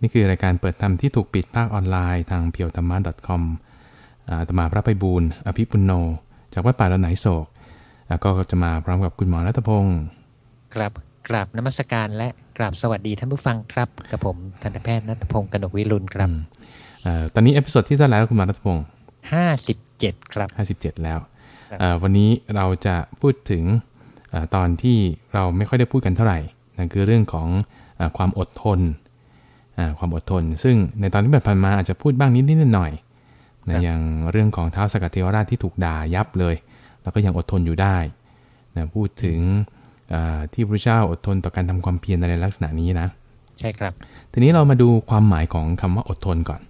นี่คือรายการเปิดธรรมที่ถูกปิดภาคออนไลน์ทางเพียวธรรมะ .com อาตมาพระไพบูลย์อภิปุณโณ จากวัดป่าดอนหายโศก ก็จะมาพร้อมกับคุณหมอณัฐพงศ์กราบกราบนมัสการและกราบสวัสดีท่านผู้ฟังครับกับผมทันตแพทย์ณัฐพงศ์กนกวิรุณครับตอนนี้ episode ที่เท่าไหร่แล้วคุณหมอณัฐพงศ์ห้าสิบเจ็ดครับห้าสิบเจ็ดแล้ววันนี้เราจะพูดถึงตอนที่เราไม่ค่อยได้พูดกันเท่าไหร่นั่นคือเรื่องของความอดทน ความอดทน ซึ่งในตอนที่ผ่านมาอาจจะพูดบ้างนิดนิดหน่อยนะอย่างเรื่องของเท้าสกัดเทวราชที่ถูกด่ายับเลย แล้วก็ยังอดทนอยู่ได้นะพูดถึงที่พระเจ้าอดทนต่อการทำความเพียรในลักษณะนี้นะใช่ครับ ทีนี้เรามาดูความหมายของคำว่าอดทนก่อน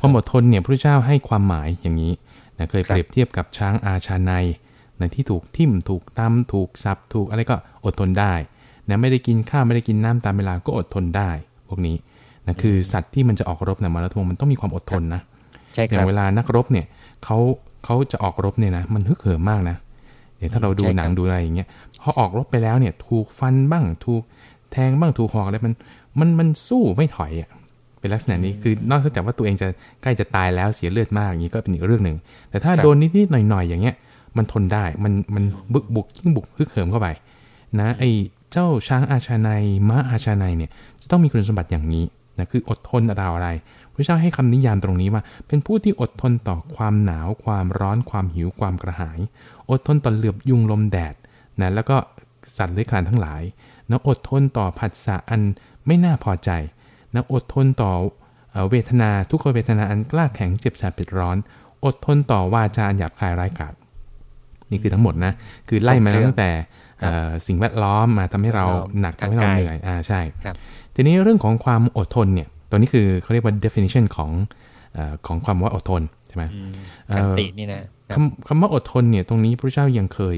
ความอดทนเนี่ยพระเจ้าให้ความหมายอย่างนี้นะเคยเปรียบเทียบกับช้างอาชาในนะที่ถูกทิ่มถูกตำถูกสับถูกอะไรก็อดทนได้นะไม่ได้กินข้าวไม่ได้กินน้ำตามเวลาก็อดทนได้ พวกนี้ นะคือสัตว์ที่มันจะออกรบเนี่ยมาราธงมันต้องมีความอดทนนะอย่างเวลานักรบเนี่ยเขาเขาจะออกรบเนี่ยนะมันฮึกเหิมมากนะเดี๋ยวถ้าเราดูหนังดูอะไรอย่างเงี้ยพอออกรบไปแล้วเนี่ย ถูกฟันบ้างถูกแทงบ้างถูกหอกอะไรมันมันมันสู้ไม่ถอยอะเป็นลักษณะนี้คือนอกจากว่าตัวเองจะใกล้จะตายแล้วเสียเลือดมากอย่างนี้ก็เป็นอีกเรื่องหนึ่งแต่ถ้าโดนนิดๆหน่อยๆอย่างเงี้ย มันทนได้มันมันบุกบุกยิ่งบุกฮึกเหิมเข้าไป นะไอเจ้าช้างอาชาในม้าอาชาในเนี่ย จะต้องมีคุณสมบัติอย่างนี้ นะคืออดทนราวอะไร พระเจ้าให้คำนิยามตรงนี้ว่า เป็นผู้ที่อดทนต่อความหนาว ความร้อน ความหิว ความกระหาย อดทนต่อเหลือบยุงลมแดดนะแล้วก็สัตว์เลื้อยคลานทั้งหลายนะอดทนต่อผัสสะอันไม่น่าพอใจนะอดทนต่อเวทนาทุกขเวทนาอันกล้าแข็งเจ็บแสบปิดร้อน อดทนต่อวาจาหยาบคายร้ายกาจนี่คือทั้งหมดนะ คือไล่มาตั้งแต่สิ่งแวดล้อมมาทำให้เราหนักทำให้เราเหนื่อยอ่าใช่ ทีนี้เรื่องของความอดทนเนี่ยตัวนี้คือเขาเรียกว่า definition ของของความว่าอดทนใช่ไหมกันตินี่นะคำคำว่าอดทนเนี่ยตรงนี้พระเจ้ายังเคย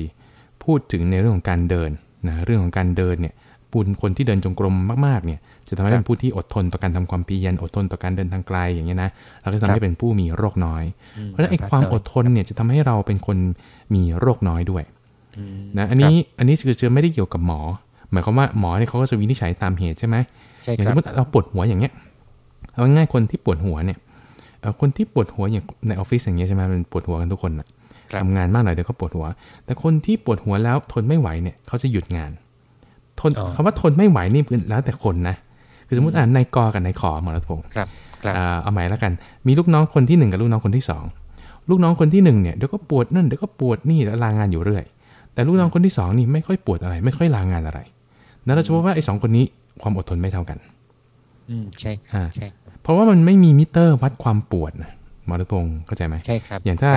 พูดถึงในเรื่องของการเดินนะเรื่องของการเดินเนี่ยปุณคนที่เดินจงกรมมากๆเนี่ยจะทำให้เป็นผู้ที่อดทนต่อการทำความเพียรอดทนต่อการเดินทางไกลอย่างเงี้ยนะแล้วก็ทำให้เป็นผู้มีโรคน้อย เพราะฉะนั้นไอ้ความอดทนเนี่ยจะทำให้เราเป็นคนมีโรคน้อยด้วยนะอันนี้อันนี้คือเชื่อไม่ได้เกี่ยวกับหมอ หมายความว่าหมอเนี่ยเขาก็จะวินิจฉัยตามเหตุใช่ไหม อย่างสมมติเราปวดหัวอย่างเงี้ยเอาง่ายคนที่ปวดหัวเนี่ยคนที่ปวดหัวอย่างในออฟฟิศอย่างเงี้ยใช่ไหมมันปวดหัวกันทุกคนอะทำงานมากหน่อยเดี๋ยวก็ปวดหัว แต่คนที่ปวดหัวแล้วทนไม่ไหวเนี่ยเขาจะหยุดงาน ทนคำว่าทนไม่ไหวนี่แล้วแต่คนนะคือสมมติอ่านในกอกับในขอหมอรัตพงศ์ครับเอาใหม่แล้วกัน มีลูกน้องคนที่หนึ่งกับลูกน้องคนที่สองลูกน้องคนที่หนึ่งเนี่ยเดี๋ยวก็ปวดนั่นเดี๋ยวก็ปวดนี่แล้วลางานอยู่เรื่อย แต่ลูกน้องคนที่สองนี่ไม่ค่อยปวดอะไร ไม่ค่อยลางานอะไร นั่นเราจะพบว่าไอ้สองคนนี้ ความอดทนไม่เท่ากัน อืมใช่ใช่เพราะว่ามันไม่มีมิเตอร์วัดความปวดนะมรพงศ์เข้าใจไหมใช่ครับ อย่างถ้า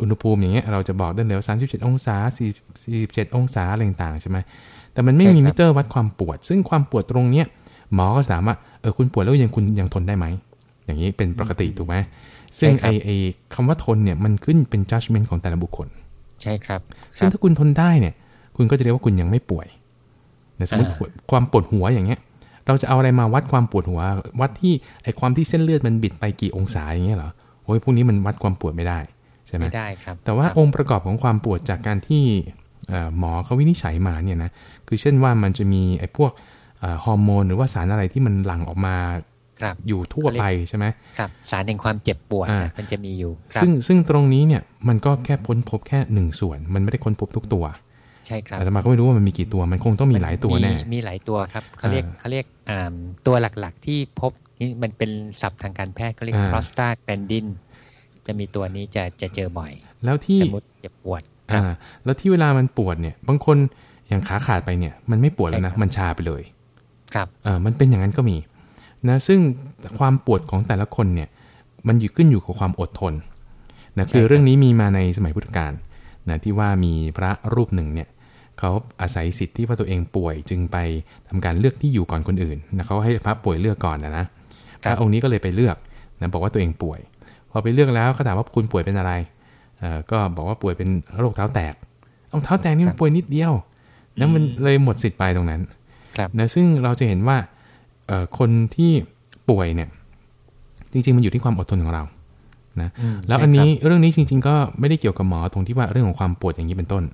อุณหภูมิอย่างเงี้ยเราจะบอกได้เลยว่าสามสิบเจ็ดองศาสี่สิบเจ็ดองศาอะไรต่างๆใช่ไหมแต่มันไม่มีมิเตอร์วัดความปวด ซึ่งความปวดตรงเนี้ยหมอก็สามารถเออคุณปวดแล้วยังคุณยังทนได้ไหมอย่างนี้เป็นปกติถูกไหมซึ่งไอไอคำว่าทนเนี่ยมันขึ้นเป็น judgment ของแต่ละบุคคล ใช่ครับ ซึ่งถ้าคุณทนได้เนี่ย คุณก็จะเรียกว่าคุณยังไม่ป่วย สมมติความปวดหัวอย่างเงี้ย เราจะเอาอะไรมาวัดความปวดหัว วัดที่ไอความที่เส้นเลือดมันบิดไปกี่องศาอย่างเงี้ยเหรอโอ้ยพวกนี้มันวัดความปวดไม่ได้ใช่ไหมไม่ได้ครับ แต่ว่าองค์ประกอบของความปวดจากการที่หมอเขาวินิจฉัยมาเนี่ยนะคือเช่นว่ามันจะมีไอ้พวกฮอร์โมนหรือว่าสารอะไรที่มันหลั่งออกมาอยู่ทั่วไปใช่ไหมครับสารแห่งความเจ็บปวดมันจะมีอยู่ ซึ่งซึ่งตรงนี้เนี่ยมันก็แค่พ้นพบแค่หนึ่งส่วน มันไม่ได้ค้นพบทุกตัว ใช่ครับแต่มาก็ไม่รู้ว่ามันมีกี่ตัวมันคงต้องมีหลายตัวแน่มีหลายตัวครับเขาเรียกเขาเรียกตัวหลักๆที่พบนี่มันเป็นศัพท์ทางการแพทย์เขาเรียก prostaglandin จะมีตัวนี้จะจะเจอบ่อย แล้วที่สมมติเจ็บปวดอ่า แล้วที่เวลามันปวดเนี่ย บางคนอย่างขาขาดไปเนี่ย มันไม่ปวดแล้วนะมันชาไปเลย ครับอ่ามันเป็นอย่างนั้นก็มีนะซึ่งความปวดของแต่ละคนเนี่ย มันอยู่ขึ้นอยู่กับความอดทนนะคือเรื่องนี้มีมาในสมัยพุทธกาลนะที่ว่ามีพระรูปหนึ่งเนี่ย เขาอาศัยสิทธิ์ที่ว่าตัวเองป่วยจึงไปทำการเลือกที่อยู่ก่อนคนอื่นนะเขาให้พระป่วยเลือกก่อนนะนะพระองค์นี้ก็เลยไปเลือกนะบอกว่าตัวเองป่วย พอไปเลือกแล้วเขาถามว่าคุณป่วยเป็นอะไรเอ่อก็บอกว่าป่วยเป็นโรคเท้าแตกเอาเท้าแตกนี่มันป่วยนิดเดียว แล้วมันเลยหมดสิทธิ์ไปตรงนั้นนะซึ่งเราจะเห็นว่าคนที่ป่วยเนี่ย จริง ๆ มันอยู่ที่ความอดทนของเรานะแล้วอันนี้เรื่องนี้จริง ๆ ก็ไม่ได้เกี่ยวกับหมอตรงที่ว่าเรื่องของความปวดอย่างนี้เป็นต้น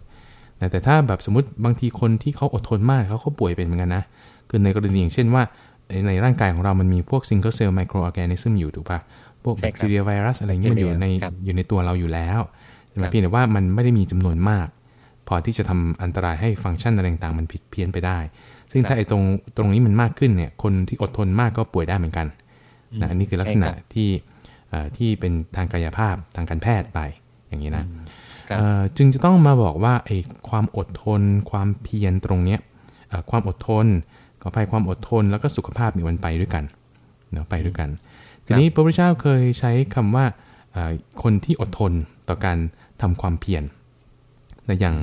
แต่แต่ถ้าแบบสมมติบางทีคนที่เขาอดทนมากเขาเขาป่วยเป็นเหมือนกันนะ คือในกรณีอย่างเช่นว่าในร่างกายของเรามันมีพวก single cell microorganism อยู่ถูกปะพวกแบครับคทีเรียใช่ครับไวรัสอะไรเงี้ยมันอยู่ในครับอยู่ในตัวเราอยู่แล้วใช่ไหมครับเพียงแต่ว่ามันไม่ได้มีจำนวนมาก พอที่จะทำอันตรายให้ฟังก์ชันอะไรต่างๆมันผิดเพี้ยนไปได้ ซึ่งถ้าไอ้ตรงตรงนี้มันมากขึ้นเนี่ย คนที่อดทนมากก็ป่วยได้เหมือนกันนะอันนี้คือลักษณะใช่ครับที่เอ่อที่เป็นทางกายภาพทางการแพทย์ไปอย่างนี้นะครับเอ่อ จึงจะต้องมาบอกว่าไอ้ความอดทน ความเพียรตรงเนี้ยเอ่อความอดทนขออภัยความอดทนแล้วก็สุขภาพเนี่ยมันไปด้วยกันเนาะไปด้วยกัน ทีนี้พระพุทธเจ้าเคยใช้คำว่าเอ่อคนที่อดทนต่อการทำความเพียรนะอย่าง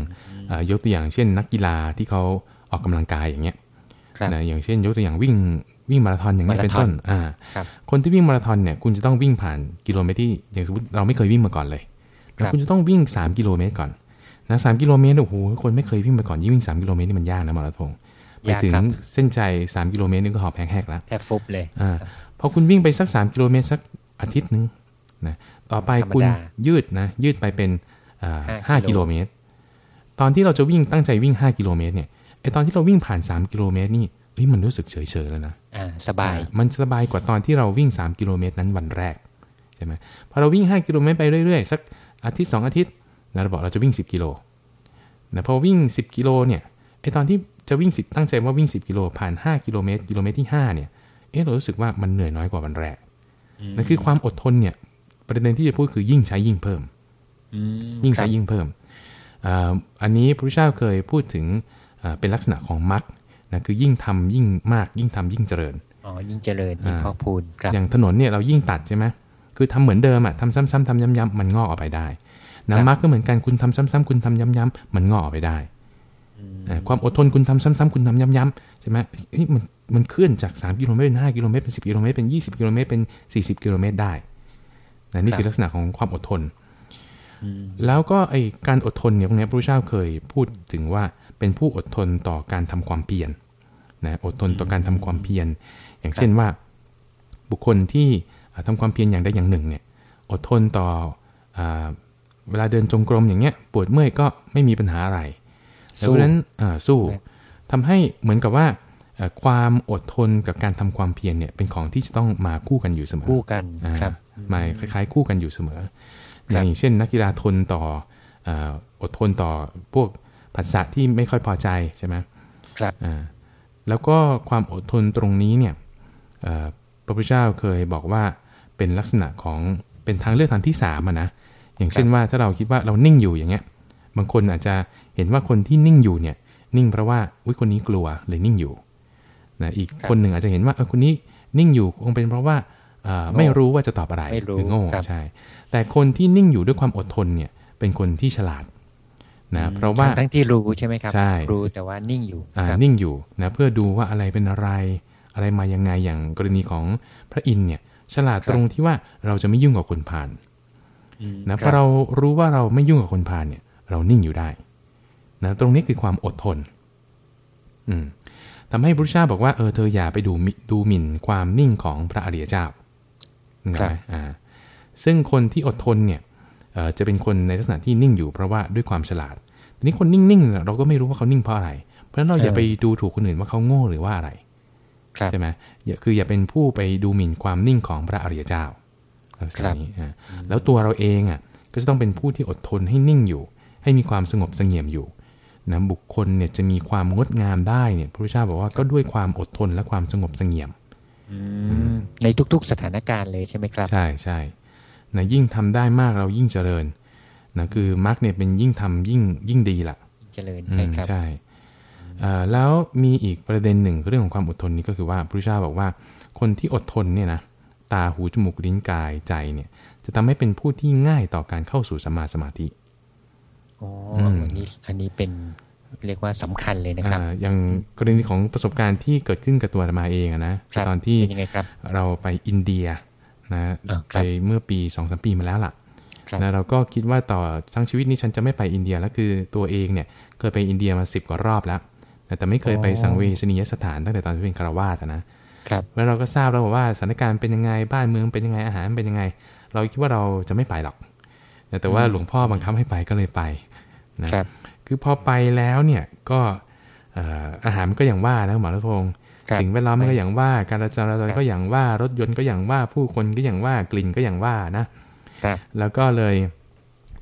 เอ่อยกตัวอย่างเช่น นักกีฬาที่เขาออกกำลังกายอย่างเงี้ยครับนะอย่างเช่น ยกตัวอย่างวิ่งวิ่งมาราธอนอย่างเงี้ยมาราเป็นธอนต้นอ่าครับคนที่วิ่งมาราธอนเนี่ยคุณจะต้องวิ่งผ่านกิโลเมตรที่อย่างสมมติเราไม่เคยวิ่งมาก่อนเลย ครับคุณจะต้องวิ่ง 3 กิโลเมตรก่อนนะสกิโลเมตรโอ้โหคนไม่เคยวิ่งมาก่อนยิ่งวิ่ง 3 กิโลเมตรนี่มันยากนะมาราธอนไปยากถึงครับเส้นใจ3กิโลเมตรนี่ก็หอบแหกๆแล้วแทบฟุบเลยอ่าพอคุณวิ่งไปสัก 3 กิโลเมตรสักอาทิตย์หนึงนะต่อไปธรรมดาคุณยืดนะยืดไปเป็นอ่าห้าห้ากิกิโลโลเมตร ตอนที่เราจะวิ่งตั้งใจวิ่ง 5 กิโลเมตรเนี่ยไอตอนที่เราวิ่งผ่าน 3 กิโลเมตรนี่เฮ้ยมันรู้สึกเฉยๆแล้วนะอ่าสบายอ่ามันสบายกว่าตอนที่เราวิ่ง 3 กิโลเมตรนั้นวันแรกใช่ไหมพอเราวิ่ง 5 กิโลเมตรไปเรื่อยๆสัก อาทิตย์ 2 อาทิตย์นะเราบอกเราจะวิ่ง 10 กิโลนะพอวิ่ง 10 กิโลเนี่ยไอตอนที่จะวิ่ง 10 ตั้งใจว่าวิ่ง 10 กิโลผ่าน 5 กิโลเมตรกิโลเมตรที่ 5 เนี่ยเอะเรารู้สึกว่ามันเหนื่อยน้อยกว่าวันแรกนั่นคือความอดทนเนี่ยประเด็นที่จะพูดคือยิ่งใช้ยิ่งเพิ่มอืมยิ่งใช้ครับยิ่งเพิ่มอ่าอันนี้พระพุทธเจ้าเคยพูดถึงอ่าเป็นลักษณะของมรรคนะคือยิ่งทำยิ่งมากยิ่งทำยิ่งเจริญอ๋อยิ่งเจริญยิ่งอ่าพอกพูนครับอย่างถนนเนี่ยเรายิ่งตัดใช่ไหม คือทำเหมือนเดิมอะทำซ้ำๆทำย้ำๆมันงอกออกไปได้นะมรรคก็เหมือนกันคุณทำซ้ำๆคุณทำย้ำๆมันงอกออกไปได้อ่าความอดทนคุณทำซ้ำๆคุณทำย้ำๆใช่ไหมเฮ้ยมันมันเคลื่อนจาก 3 กิโลเมตรเป็น 5 กิโลเมตรเป็น 10 กิโลเมตรเป็น 20 กิโลเมตรเป็น 40 กิโลเมตรได้นะนี่คือลักษณะของความอดทน แล้วก็ไอการอดทนเนี่ยพวกเนี้ยพระพุทธเจ้าเคยพูดถึงว่าเป็นผู้อดทนต่อการทำความเพียรนะอดทนต่อการทำความเพียรอย่างเช่นว่าบุคคลที่ อ่าทำความเพียรอย่างใดอย่างหนึ่งเนี่ยอดทนต่ออาเวลาเดินจงกรมอย่างเงี้ยปวดเมื่อยก็ไม่มีปัญหาอะไรแล้วเพราะฉะนั้นอ่าสู้ทำให้เหมือนกับว่าเอ่อความอดทนกับการทำความเพียรเนี่ยเป็นของที่จะต้องมาคู่กันอยู่เสมอคู่กันอ่าครับมาคล้ายๆ คู่กันอยู่เสมอครัอบย่างเช่น นักกีฬาทนต่ออ่าอดทนต่อพวกผัสสะที่ไม่ค่อยพอใจใช่ไหมครับอ่าแล้วก็ความอดทนตรงนี้เนี่ยเอ่อพระพุทธเจ้าเคยบอกว่า เป็นลักษณะของเป็นทางเลือกทางที่สามอะนะอย่างเช่นว่าถ้าเราคิดว่าเรานิ่งอยู่อย่างเงี้ย บางคนอาจจะเห็นว่าคนที่นิ่งอยู่เนี่ย นิ่งเพราะว่าวิคนนี้กลัวเลยนิ่งอยู่นะอีกครับคนหนึ่งอาจจะเห็นว่าเออคนนี้นิ่งอยู่คงเป็นเพราะว่าเอ่อโง่ไม่รู้ว่าจะตอบอะไรไม่รู้คือโง่ครับใช่แต่คนที่นิ่งอยู่ด้วยความอดทนเนี่ยเป็นคนที่ฉลาดนะเพราะว่าทั้งที่รู้ใช่ไหมครับใช่รู้แต่ว่านิ่งอยู่อ่าครับนิ่งอยู่นะเพื่อดูว่าอะไรเป็นอะไร อะไรมายังไงอย่างกรณีของพระอินทร์เนี่ย ฉลาดครับตรงที่ว่าเราจะไม่ยุ่งกับคนผ่านอืมนะคพอบเรารู้ว่าเราไม่ยุ่งกับคนผ่านเนี่ย เรานิ่งอยู่ได้นะตรงนี้คือความอดทน อืมทำให้พระพุทธเจ้าบอกว่าเออเธออย่าไปดูมิดูหมิ่นความนิ่งของพระอริยเจ้านึกออกไหมอ่าซึ่งคนที่อดทนเนี่ยเอ่อจะเป็นคนในลักษณะที่นิ่งอยู่เพราะว่าด้วยความฉลาด ทีนี้คนนิ่งๆเนี่ยเราก็ไม่รู้ว่าเขานิ่งเพราะอะไร เพราะฉะนั้นเราอย่าไปดูถูกคนอื่นว่าเขาโง่หรือว่าอะไรครับ ใช่ไหมอย่าคืออย่าเป็นผู้ไปดูหมิ่นความนิ่งของพระอริยเจ้าลักษณะนี้อ่าแล้วตัวเราเองอะก็จะต้องเป็นผู้ที่อดทนให้นิ่งอยู่ ให้มีความสงบเสงี่ยมอยู่นะบุคคลเนี่ยจะมีความงดงามได้เนี่ยพระพุทธเจ้าบอกว่าก็ด้วยความอดทนและความสงบเสงี่ยมอืมในทุกๆสถานการณ์เลยใช่ไหมครับ ใช่ใช่นะยิ่งทำได้มากเรายิ่งเจริญนะคือมรรคเนี่ยเป็นยิ่งทำยิ่งยิ่งดีละเจริญใช่ครับอืมใช่เอ่อ แล้วมีอีกประเด็นหนึ่งเรื่องของความอดทนนี้ก็คือว่าพระพุทธเจ้าบอกว่า คนที่อดทนเนี่ยนะตาหูจมูกลิ้นกายใจเนี่ยจะทำให้เป็นผู้ที่ง่ายต่อการเข้าสู่สมมาสมาธิอ๋ออืมอันนี้อันนี้เป็นเรียกว่าสำคัญเลยนะครับอ่าอย่างกรณีของประสบการณ์ที่เกิดขึ้นกับตัวอาตมาเองอะนะครับตอนที่เป็นยังไงครับเราไปอินเดียนะอ่าคไปรับเมื่อปี2อสปีมาแล้วล่ะครับนะเราก็คิดว่าต่อทั้งชีวิตนี้ฉันจะไม่ไปอินเดียแล้วคือตัวเองเนี่ยเคยไปอินเดียมาสิบกว่ารอบแล้ว แต่แต่ไม่เคยไปสังเวชนียสถานตั้งแต่ตอนที่เป็นคารวาสอะนะครับแล้วเราก็ทราบแล้วว่าสถานการณ์เป็นยังไงบ้านเมืองเป็นยังไงอาหารเป็นยังไง เราคิดว่าเราจะไม่ไปหรอก แต่แต่ว่าหลวงพ่อบังคับให้ไปก็เลยไปนะครับ คือพอไปแล้วเนี่ยก็เอ่ออาหารมันก็อย่างว่านะหมอรัตพงศ์ครับสิ่งแวดล้อมมันก็อย่างว่าการจราจรก็อย่างว่ารถยนต์ก็อย่างว่าผู้คนก็อย่างว่ากลิ่นก็อย่างว่านะครับแล้วก็เลย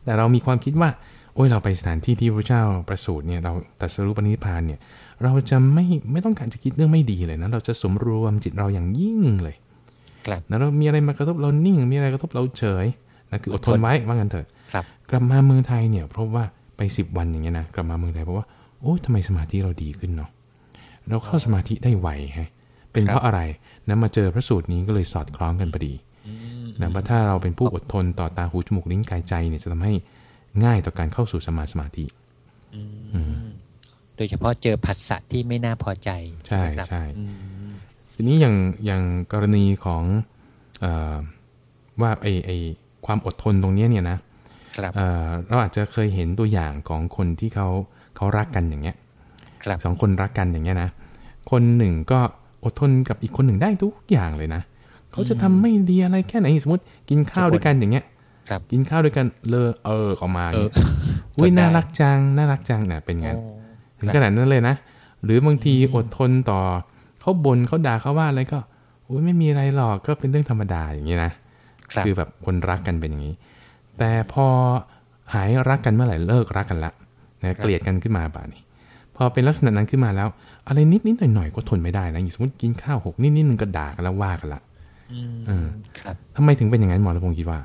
แต่เรามีความคิดว่า โอ้ยเราไปสถานที่ที่พระเจ้าประสูติเนี่ยเราตรัสรู้ปณิพพานเนี่ยเราจะไม่ไม่ต้องการจะคิดเรื่องไม่ดีเลยนะเราจะสมรวมจิตเราอย่างยิ่งเลยครับนะเรามีอะไรมากระทบเรานิ่ง มีอะไรกระทบเราเฉยนะคืออดทนไว้ว่างั้นเถอะครับ กลับมาเมืองไทยเนี่ย เพราะว่าไปสิบวันอย่างเงี้ยนะกลับมาเมืองไทยเพราะว่าโอ้ยทำไมสมาธิเราดีขึ้นเนาะเราเข้าสมาธิได้ไวฮะเป็นเพราะอะไรนะมาเจอพระสูตรนี้ก็เลยสอดคล้องกันพอดีนะว่าถ้าเราเป็นผู้อดทนต่อตาหูจมูกลิ้นกายใจเนี่ยจะทำให้ ง่ายต่อการเข้าสู่สมาสมาธิโดยเฉพาะเจอผัสสะที่ไม่น่าพอใจ ใช่ไหมครับใช่อืมทีนี้อย่างอย่างกรณีของเออว่าไอไอความอดทนตรงเนี้ยเนี่ยนะครับเอ่อเราอาจจะเคยเห็นตัวอย่างของคนที่เขาเขารักกันอย่างเงี้ยครับสองคนรักกันอย่างเงี้ยนะคนหนึ่งก็อดทนกับอีกคนหนึ่งได้ทุกอย่างเลยนะเขาจะทำไม่ดีอะไรแค่ไหนสมมติกินข้าวด้วยกันอย่างเงี้ยครับ กินข้าวด้วยกันเลอเออออกมาเอออุ้ยจนได้น่ารักจังน่ารักจังเนี่ยเป็นไงนโอ้ถึงขนาดนั้นเลยนะ หรือบางทีอดทนต่อเขาบ่นเขาด่าเขาว่าอะไรก็อุ้ยไม่มีอะไรหรอกก็เป็นเรื่องธรรมดาอย่างนี้นะครับอแบบคนรักกันเป็นอย่างนี้ แต่พอหายรักกันเมื่อไหร่เลิกรักกันละนะเกลียดกันขึ้นมาบ่านี้พอเป็นลักษณะนั้นขึ้นมาแล้ว อะไรนิดนิดหน่อยหน่อยๆก็ทนไม่ได้นะอย่างสมมติกินข้าวหกนิดนิดนึงก็ด่ากันแล้วว่ากันละอืมเออครับทำไมถึงเป็นอย่างนั้นหมอระพงศ์คิดว่า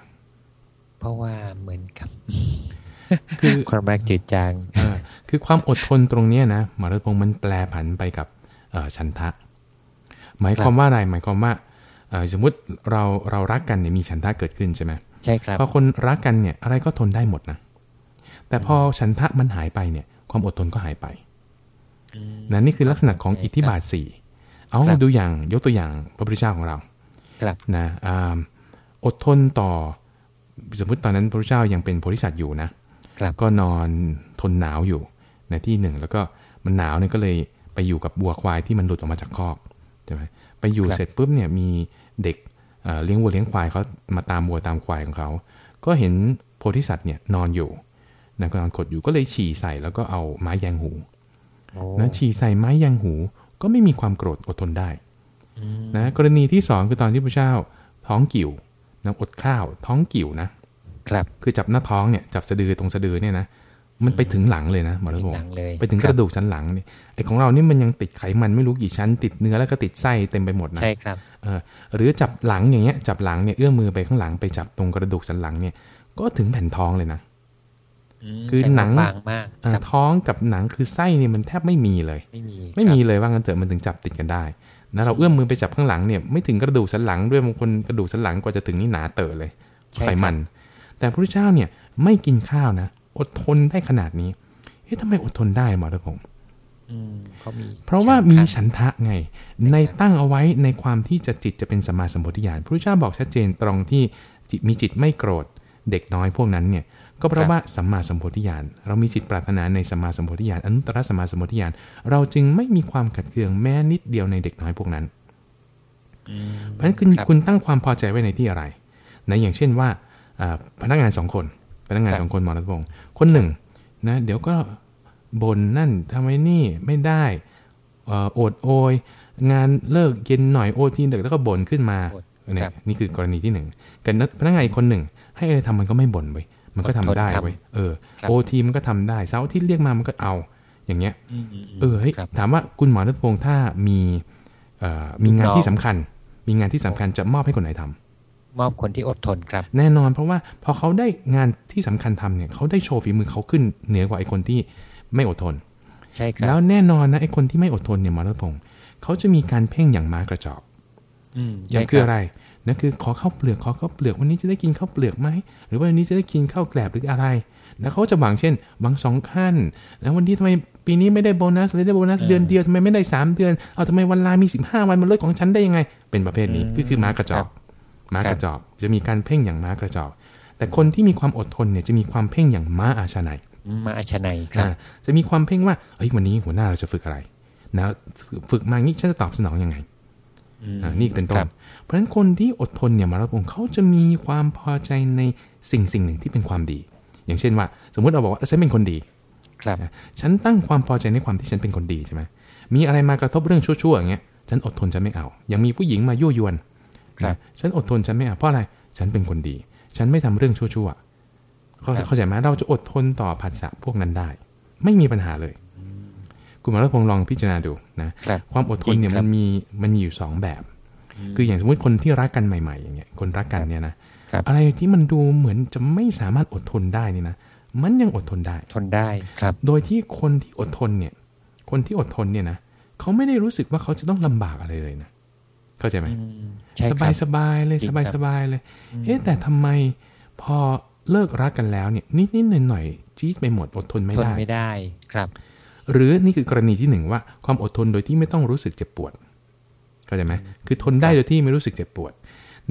เพราะว่าเหมือนกับคือความรักจืดจางเออคือความอดทนตรงเนี้ยนะหมอรัตพงศ์มันแปลผันไปกับเอ่อฉันทะ หมายความว่าอะไรหมายความว่าเอ่อสมมติเราเรารักกันเนี่ยมีฉันทะเกิดขึ้นใช่ไหมใช่ครับพอคนรักกันเนี่ยอะไรก็ทนได้หมดนะแต่พอฉันทะมันหายไปเนี่ย ความอดทนก็หายไปอืมนะนี่คือลักษณะของอิทธิบาทสี่เอาครับดูอย่างยกตัวอย่างพระพุทธเจ้าของเราครับนะอ่าอดทนต่อ สมมติตอนนั้นพระพุทธเจ้ายังเป็นโพธิสัตว์อยู่นะครับก็นอนทนหนาวอยู่ในที่หนึ่ง แล้วก็มันหนาวเนี่ยก็เลยไปอยู่กับบัวควายที่มันหลุดออกมาจากคอกใช่ไหมไปอยู่ครับเสร็จปุ๊บเนี่ยมีเด็กเอ่อเลี้ยงวัวเลี้ยงควายเขามาตามวัวตามควายของเขา ก็เห็นโพธิสัตว์เนี่ยนอนอยู่นะก็นอนขดอยู่ก็เลยฉี่ใส่แล้วก็เอาไม้แยงหูโอ้นะฉี่ใส่ไม้แยงหูก็ไม่มีความโกรธอดทนได้อืมนะกรณีที่สองคือตอนที่พระเจ้าท้องกิ่ว นะอดข้าวท้องกิ่วนะครับคือจับหน้าท้องเนี่ยจับสะดือตรงสะดือเนี่ยนะมันไปถึงหลังเลยนะหมอรัถึตงพงหลังศ์เลยไปถึงกระดูกสันหลังเนี่ยไอ้ของเรานี่มันยังติดไขมันไม่รู้กี่ชั้น ติดเนื้อแล้วก็ติดไส้เต็มไปหมดนะใช่ครับเออหรือจับหลังอย่างเงี้ยจับหลังเนี่ยเอื้อมมือไปข้างหลังไปจับตรงกระดูกสันหลังเนี่ย ก็ถึงแผ่นท้องเลยนะมคือแต่ว่าหนังบางมากเอ่อครับท้องกับหนังคือไส้เนี่ยมันแทบไม่มีเลย ไม่มีไม่มีครับเลยว่างั้นเถอะมันถึงจับติดกันได้ นะเราเอื้อมมือไปจับข้างหลังเนี่ยไม่ถึงกระดูกสันหลังด้วยบางคนกระดูกสันหลังกว่าจะถึงนี่หนาเตอะเลยใช่ไขมัน แต่พระพุทธเจ้าเนี่ยไม่กินข้าวนะ อดทนได้ขนาดนี้เอ๊ะทำไมอดทนได้หมอรัตพงศ์อืมเขามีเพราะว่ามีฉัฉันทะไง ในตั้งเอาไว้ในความที่จะจิตจะเป็นสมมาสัมโพธิญาณพระพุทธเจ้าบอกชัดเจนตรงที่จิตมีจิตไม่โกรธ เด็กน้อยพวกนั้นเนี่ย ก็เพราะว่าสัมมาสัมโพธิญาณเรามีจิตปรารถนาในสัมมาสัมโพธิญาณอนุตตรสัมมาสัมโพธิญาณเราจึงไม่มีความขัดเคืองแม้นิดเดียวในเด็กน้อยพวกนั้นอืมเพราะฉะนั้นคุณครับคุณตั้งความพอใจไว้ในที่อะไรนะอย่างเช่นว่าอ่าพนักงานสองคน พนักงานครับสองคนหมอรัตพงศ์คนหนึ่งนะเดี๋ยวก็บ่นนั่นทำไมนี่ไม่ได้เอ่อโอดโอย งานเลิกเย็นหน่อยโอทีเด็กแล้วก็บ่นขึ้นมาบ่นเนี่ครัยบนี่คือกรณีที่หนึ่งกับพนักงานอีกคนหนึ่ง ให้อะไรทำมันก็ไม่บ่นไว้ย มันก็ทำได้อดทนทำไว้ยเออครับโอทีมันก็ทำได้เสาร์อาที่เรียกมามันก็เอา อย่างเงี้ยอืมมมเออเฮ้ยครับถามว่าคุณหมอรัตพงศ์ถ้ามีเอ่อมีงานน้องที่สำคัญ มีงานที่สำคัญจะมอบให้คนไหนทำมอบคนที่อดทนครับ แน่นอนเพราะว่าพอเขาได้งานที่สำคัญทำเนี่ยเขาได้โชว์ฝีมือเขาขึ้นเหนือกว่าไอ้คนที่ไม่อดทน ใช่ครับแล้วแน่นอนนะไอ้คนที่ไม่อดทนเนี่ยหมอรัตพงศ์เขาจะมีการเพ่งอย่างม้ากระจอกอืมอย่างใช่คือรับอะไร นั่นคือขอข้าวเปลือกขอข้าวเปลือกวันนี้จะได้กินข้าวเปลือกไหมหรือว่าวันนี้จะได้กินข้าวแกลบหรืออะไรแล้วเขาจะหวังเช่นหวังสองขั้นแล้ววันนี้ทำไมปีนี้ไม่ได้โบนัสเลยได้โบนัสเดือนเดียวทำไมไม่ได้สามเดือนเอาทำไมวันลามีสิบห้าวันมันลดของฉันได้ยังไง เป็นประเภทนี้ก็คือม้ากระจอกม้ากระจอกจะมีการเพ่งอย่างม้ากระจอกแต่คนที่มีความอดทนเนี่ยจะมีความเพ่งอย่างม้าอาชนัยมาอาชนัยครับอ่าจะมีความเพ่งว่าเฮ้ยวันนี้หัวหน้าเราจะฝึกอะไรนะฝึกมางี้ฉันจะตอบสนองยังไงอืมอ่านี่เป็นต้ครันบ เพราะฉะนั้นคนที่อดทนเนี่ยมารับองเขาจะมีความพอใจในสิ่งสิ่งหนึ่งที่เป็นความดี อย่างเช่นว่า สมมุติเราบอกว่าฉันเป็นคนดี ครับ ฉันตั้งความพอใจในความที่ฉันเป็นคนดีใช่ไหมมีอะไรมากระทบเรื่องชั่วๆอย่างเงี้ยฉันอดทนฉันไม่เอายังมีผู้หญิงมายั่วยวนครับนะฉันอดทนฉันไม่เอาเพราะอะไรฉันเป็นคนดี ฉันไม่ทำเรื่องชั่วๆเข้าครับเข้าใจไหมเราจะอดทนต่อผัสสะพวกนั้นได้ ไม่มีปัญหาเลย คุณหมอรัตพงศ์ลองพิจารณาดูนะครับความอดทนเนี่ยจริงครัมับนมีมันมีอยู่สองแบบ คืออย่างสมมติคนที่รักกันใหม่ๆอย่างเงี้ยคนรักกันเนี่ยนะครับอะไรที่มันดูเหมือนจะไม่สามารถอดทนได้นี่นะมันยังอดทนได้ทนได้ครับ โดยที่คนที่อดทนเนี่ย คนที่อดทนเนี่ยนะเขาไม่ได้รู้สึกว่าเขาจะต้องลำบากอะไรเลยนะเข้าใจไหมอืมใช่สครับบายสบายๆเลยจริสงบายครัสบบายเลย เอ๊ะแต่ทำไมพอเลิกรักกันแล้วเนี่ย นิดนิดหน่อยหน่อยๆจี๊ดไปหมดอดทนไม่ทนได้ไม่ได้ครับ หรือนี่คือกรณีที่หนึ่งว่าความอดทนโดยที่ไม่ต้องรู้สึกเจ็บปวด เข้าใจไหมคือทนได้โดยที่ไม่รู้สึกเจ็บปวด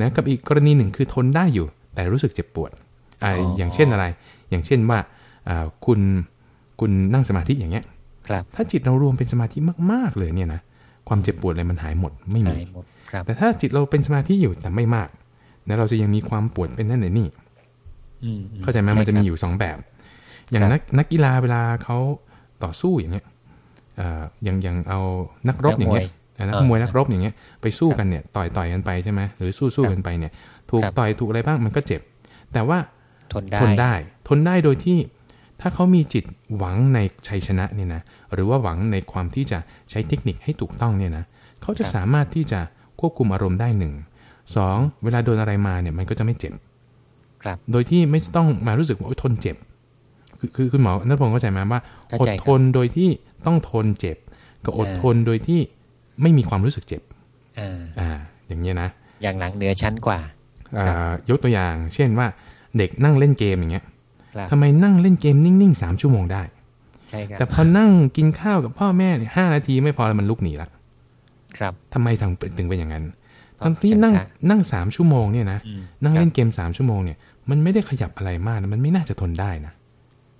นะกับอีกกรณีหนึ่งคือทนได้อยู่ แต่รู้สึกเจ็บปวดอ่าอ๋อออย่างเช่นอะไร อย่างเช่นว่าอ่าคุณคุณนั่งสมาธิอย่างเงี้ยครับถ้าจิตเรารวมเป็นสมาธิมาก ๆ เลยเนี่ยนะความเจ็บปวดอะไรมันหายหมดไม่มีหายหมดครับแต่ถ้าจิตเราเป็นสมาธิอยู่แต่ไม่มากนะเราจะยังมีความปวดเป็นนั่นเลยนี่อืมอืเข้าใจไหมมันจะมีอยู่สองแบบ อย่างครับนักนักกีฬาเวลาเขาต่อสู้อย่างเงี้ยเอ่ออย่างอย่างเอานักรบอย่างเงี้ยอะ นักเออมวยนักรบอย่างเงี้ยไปสู้กันเนี่ยต่อยต่อยกันไปใช่ไหมหรือสู้สู้กันไปเนี่ยถูกครับต่อยถูกอะไรบ้างมันก็เจ็บ แต่ว่าทนได้ทนได้ ทนได้โดยที่ถ้าเขามีจิตหวังในชัยชนะเนี่ยนะหรือว่าหวังในความที่จะใช้เทคนิคให้ถูกต้องเนี่ยนะเขาจะครับสามารถที่จะควบคุมอารมณ์ได้หนึ่งสองเวลาโดนอะไรมาเนี่ยมันก็จะไม่เจ็บครับ โดยที่ไม่ต้องมารู้สึกว่าโอ๊ยทนเจ็บคือคือคุณหมอนัทพงศ์เข้าใจไหมว่าเข้าอใจดครับทนโดยที่ต้องทนเจ็บกับอดอ่าทนโดยที่ ไม่มีความรู้สึกเจ็บอ่าอ่าอย่างเงี้ยนะ อย่างหลังเหนือชั้นกว่าอ่าครับยกตัวอย่าง เช่นว่าเด็กนั่งเล่นเกมอย่างเงี้ยครับทำไมนั่งเล่นเกมนิ่งๆสามชั่วโมงได้ ใช่ครับ แต่พอนั่งกินข้าวกับพ่อแม่เนี่ยห้านาทีไม่พอแล้วมันลุกหนีละ ครับทำไมถึงถึงเป็นอย่างนั้นเพราะทั้งที่นั่งฉันทะนั่งสามชั่วโมงเนี่ยนะอืมนั่งครับเล่นเกมสามชั่วโมงเนี่ย มันไม่ได้ขยับอะไรมากนะมันไม่น่าจะทนได้นะ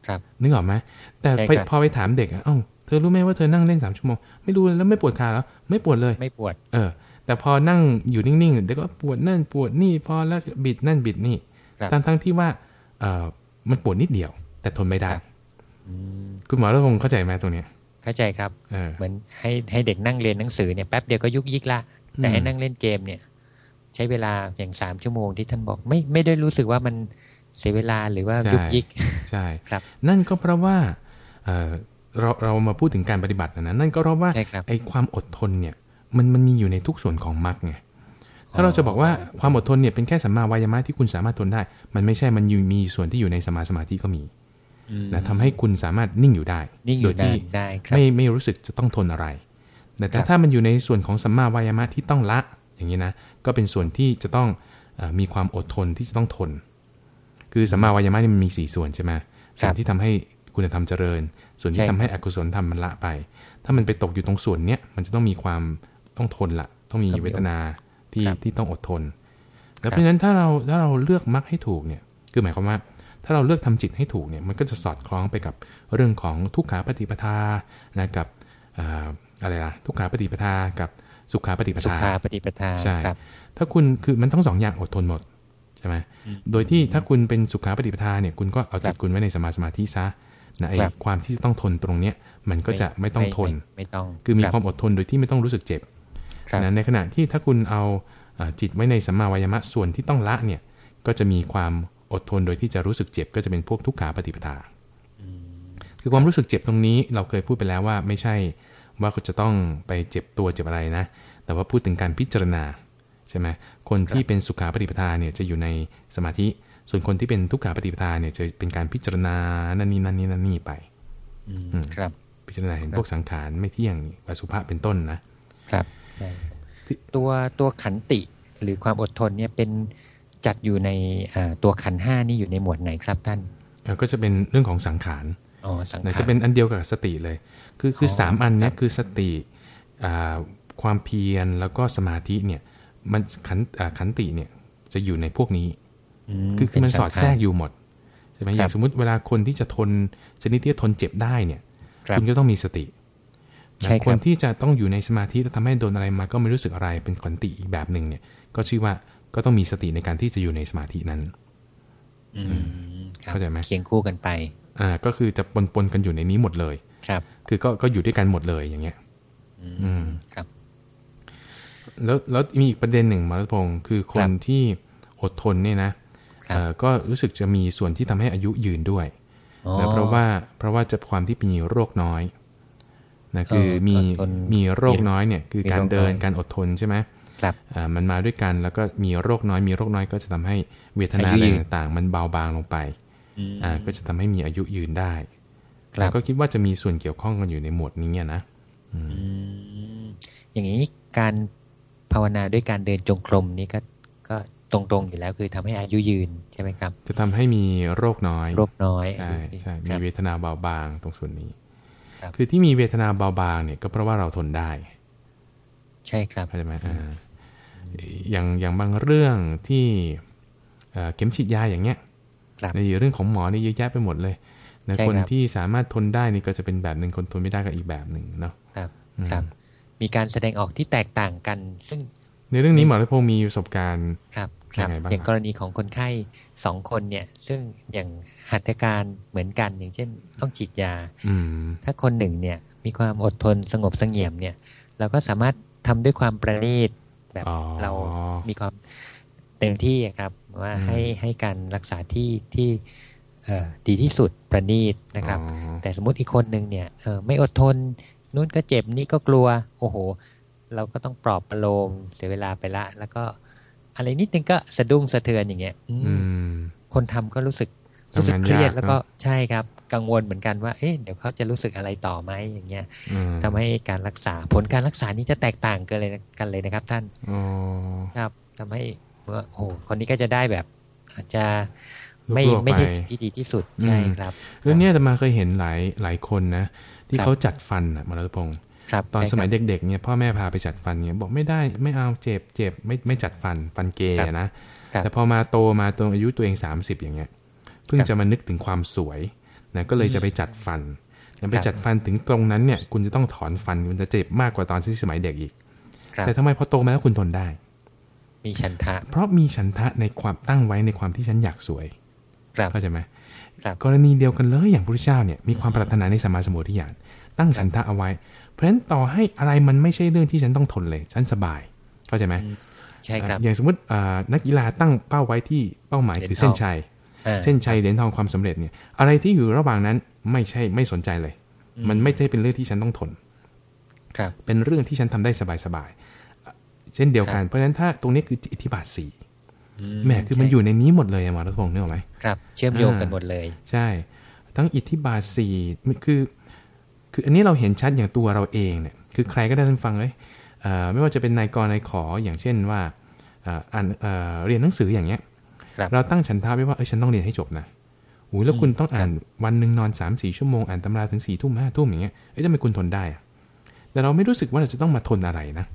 ครับ นึกออกไหมแต่ใช่ไปครับพอไปถามเด็กอะเอ้าเธอรู้ไหมว่าเธอนั่งเล่นสามชั่วโมงไม่รู้เลยแล้วไม่ปวดขาแล้วไม่ปวดเลยไม่ปวด เออ แต่พอนั่งอยู่นิ่งๆเด็กก็ปวดนั่นปวดนี่พอแล้วบิดนั่นบิดนี่ครับทั้งทั้งที่ว่าเออมันปวดนิดเดียว แต่ทนไม่ได้ครับอืมคุณหมอเราคงเข้าใจไหมตรงเนี้ย เข้าใจครับเออเหมือนให้ให้เด็กนั่งเรียนหนังสือเนี่ยแป๊บเดียวก็ยุกยิกละแต่อืมให้นั่งเล่นเกมเนี่ย ใช้เวลาอย่างสามชั่วโมงที่ท่านบอกไม่ไม่ได้รู้สึกว่ามันเสียเวลาหรือว่ายุกยิกใช่ครับ นั่นก็เพราะว่า เออเราเรามาพูดถึงการปฏิบัตินะนะนั่นก็เพราะว่าใช่ครับไอ้ความอดทนเนี่ยมันมันมีอยู่ในทุกส่วนของมรรคไงถ้าเราจะบอกว่าความอดทนเนี่ยเป็นแค่สัมมาวายามะที่คุณสามารถทนได้ มันไม่ใช่มันอยู่มีส่วนที่อยู่ในสมาสมาธิก็มีอืมนะทำให้คุณสามารถนิ่งอยู่ได้นิ่งอโดยู่ยได้ที่ได้ครับไม่ไม่รู้สึกจะต้องทนอะไร แต่แต่ครับถ้ามันอยู่ในส่วนของสัมมาวายามะที่ต้องละอย่างนี้นะก็เป็นส่วนที่จะต้องเออมีความอดทนที่จะต้องทน คือสัมมาวายามะนี่มันมีสี่ส่วนใช่ไหมส่วนที่ทำให้คุณธรรมเจริญ ส่วนที่ใช่ทำให้อกุศลธรรมมันละไป ถ้ามันไปตกอยู่ตรงส่วนเนี้ยมันจะต้องมีความต้องทนละต้องมีเวทนาที่ที่ต้องอดทน แล้วเพราะฉะนั้นถ้าเราถ้าเราเลือกมรรคให้ถูกเนี่ยคือหมายความว่า ถ้าเราเลือกทำจิตให้ถูกเนี่ยมันก็จะสอดคล้องไปกับเรื่องของทุกขาปฏิปทานะกับอ่าอะไรล่ะทุกขาปฏิปทากับสุขาปฏิปสุทาขาปฏิปทาใช่ครับถ้าคุณคือมันต้องสองอย่างอดทนหมดใช่ไหมอืมโดยที่ถ้าคุณเป็นสุขาปฏิปทาเนี่ยคุณก็เอาจิครัตบคุณไว้ในสมาสมาธิซะ นะไอ้ครับความที่จะต้องทนตรงเนี้ยมันก็จะไม่ต้องทนไม่ไม่ต้องคือมีรับความอดทนโดยที่ไม่ต้องรู้สึกเจ็บครับนะในขณะที่ถ้าคุณเอาเอ่อจิตไว้ในสัมมาวายามะส่วนที่ต้องละเนี่ยก็จะมีความอดทนโดยที่จะรู้สึกเจ็บก็จะเป็นพวกทุกขาปฏิปทาคือความรู้สึกเจ็บตรงนี้เราเคยพูดไปแล้วว่าไม่ใช่ว่าเขาจะต้องไปเจ็บตัวเจ็บอะไรนะ แต่ว่าพูดถึงการพิจารณาใช่ไหมคนที่เป็นสุขาปฏิปทาเนี่ยจะอยู่ในสมาธิ ส่วนคนที่เป็นทุกขาปฏิปทาเนี่ยจะเป็นการพิจารณา นั่นนี่นั่นนี่นั่นนี่ไปอืมอืมครับ พิจารณาเห็นครับพวกสังขารไม่เที่ยงปสุภะเป็นต้นนะ ครับใช่ที่ตัวตัวขันติหรือความอดทนเนี่ยเป็นจัดอยู่ในอ่าตัวขันห้านี่อยู่ในหมวดไหนครับท่านเอ่อก็จะเป็นเรื่องของสังขารอ๋อสังนะขารจะเป็นอันเดียวกับสติเลย คือคือออสามอันเนี้คยรับคือสติอ่าความเพียรแล้วก็สมาธิเนี่ยมันขันอ่าขันติเนี่ยจะอยู่ในพวกนี้ม คือคือมันเป็สอดแทรกอยู่หมดใช่ไหมครับอย่างสมมติเวลาคนที่จะทนชนิดที่จะทนเจ็บได้เนี่ยครับณก็ต้องมีสตินะใช่ครับคนที่จะต้องอยู่ในสมาธิแล้วทำให้โดนอะไรมาก็ไม่รู้สึกอะไรเป็นขันติอีกแบบหนึ่งเนี่ย ก็ชื่อว่าก็ต้องมีสติในการที่จะอยู่ในสมาธินั้นอืมครับเข้าใจไหมเคียงคู่กันไป อ่า ก็คือจะปนปนๆกันอยู่ในนี้หมดเลย ครับ คือก็ก็อยู่ด้วยกันหมดเลยอย่างเงี้ย อืมอืมครับ แล้วแล้วมีอีกประเด็นหนึ่งหมอรัตพงศ์คือคนที่อดทนเนี่ยนะ ก็รู้สึกจะมีส่วนที่ทำให้อายุยืนด้วยนะเพราะว่าเพราะว่าจะความที่มีโรคน้อยนะคือมีมีโรคน้อยเนี่ยคือการเดินการอดทนใช่ไหมครับมันมาด้วยกันแล้วก็มีโรคน้อย มีโรคน้อยก็จะทำให้เวทนาอะไรต่างๆ มันเบาบางลงไปอ่าก็จะทำให้มีอายุยืนได้เราก็คิดว่าจะมีส่วนเกี่ยวข้องกันอยู่ในหมวดนี้นะอย่างนี้การภาวนาด้วยการเดินจงกรมนี้ก็ก็ ตรงๆอยู่แล้วคือทำให้อายุยืนใช่ไหมครับ จะทำให้มีโรคน้อย โรคน้อยใช่ใช่มีเวทนาเบาบางตรงส่วนนี้ คือที่มีเวทนาเบาบางเนี่ยก็เพราะว่าเราทนได้ ใช่ครับใช่ไหมอ่าอย่างอย่างบางเรื่องที่เข็มฉีดยาอย่างเงี้ยในเรื่องของหมอนี่เยอะแยะไปหมดเลยนะคนที่สามารถทนได้นี่ก็จะเป็นแบบหนึ่งคนทนไม่ได้ก็อีกแบบหนึ่งเนาะครับครับมีการแสดงออกที่แตกต่างกัน ซึ่งในเรื่องนี้หมอรัพงศ์มีประสบการณ์ครับ ครับอย่างกรณีของคนไข้สองคนเนี่ย ซึ่งอย่างหัตถการเหมือนกัน อย่างเช่น ต้องฉีดยาถ้าคนหนึ่งเนี่ย มีความอดทนสงบสงเงียมเนี่ย เราก็สามารถทำด้วยความประณีตแบบเรามีความเต็มที่ครับว่าให้ให้การรักษาที่ที่ดีที่สุดประณีตนะครับ แต่สมมติอีกคนหนึ่งเนี่ยไม่อดทนนู้นก็เจ็บนี่ก็กลัว โอ้โห เราก็ต้องปลอบประโลมเสียเวลาไปละ แล้วก็ อะไรนิดนึงก็สะดุ้งสะเทือนอย่างเงี้ยคนทำก็รู้สึกรู้สึกเครียดแล้วก็ใช่ครับ กังวลเหมือนกันว่าเอ๊ะเดี๋ยวเขาจะรู้สึกอะไรต่อไหมอย่างเงี้ยทำให้การรักษาผลการรักษานี้จะแตกต่างกันเลยกันเลยนะครับ ท่านครับทำให้ว่าโอ้คนนี้ก็จะได้แบบอาจจะไม่ไม่ใช่สิ่งที่ดีที่สุดใช่ครับเรื่องนี้แต่มาเคยเห็นหลายหลายคนนะ ที่เขาจัดฟันอะมารัตพงศ์ ตอนสมัยเด็กๆเนี่ยพ่อแม่พาไปจัดฟันเนี่ยบอกไม่ได้ไม่เอาเจ็บเจ็บไม่ไม่จัดฟันฟันเกยนะแต่พอมาโตมาตรงอายุตัวเองสามสิบอย่างเงี้ยเพิ่งจะมานึกถึงความสวยนะก็เลยจะไปจัดฟันไปจัดฟันถึงตรงนั้นเนี่ย คุณจะต้องถอนฟันคุณจะเจ็บมากกว่าตอนที่สมัยเด็กอีก แต่ทำไมพอโตมาแล้วคุณทนได้ มีฉันทะ เพราะมีฉันทะในความตั้งไว้ในความที่ฉันอยากสวยเข้าใจไหมกรณีเดียวกันเลยอย่างพระพุทธเจ้าเนี่ยมีความปรารถนาในสมาสมุทิยานตั้งฉันทะเอาไว้เพ ราะฉะนั้นต่อให้อะไรมันไม่ใช่เรื่องที่ฉันต้องทนเลยฉันสบายเข้าใจไหมใช่ครับอย่างสมมตินักกีฬาตั้งเป้าไว้ที่เป้าหมายคือเส้นชัยเส้นชัยเหรียญทองความสำเร็จเนี่ยอะไรที่อยู่ระหว่างนั้นไม่ใช่ไม่สนใจเลย มันไม่ใช่เป็นเรื่องที่ฉันต้องทนครับเป็นเรื่องที่ฉันทำได้สบายๆเช่นเดียวกันเพราะฉะนั้นถ้าตรงนี้คืออิทธิบาทสี่แหมคือมันอยู่ในนี้หมดเลยมารัตพงศ์เนี่ยหรอไหมครับ เชื่อมโยงกันหมดเลย ใช่ ทั้งอิทธิบาทสี่คือ คืออันนี้เราเห็นชัดอย่างตัวเราเองเนี่ยคือใครก็ได้ท่านฟังเลยไม่ว่าจะเป็นนายกรนายขออย่างเช่นว่าอ่านเรียนหนังสืออย่างเงี้ยเราตั้งฉันท้าไว้ว่าเออฉันต้องเรียนให้จบนะโอ้ยแล้วคุณต้องอ่านวันหนึ่งนอนสามสี่ชั่วโมงอ่านตำราถึงสี่ทุ่มห้าทุ่มอย่างเงี้ยเอ้ยทำไมคุณทนได้อะแต่เราไม่รู้สึกว่าเราจะต้องมาทนอะไรนะ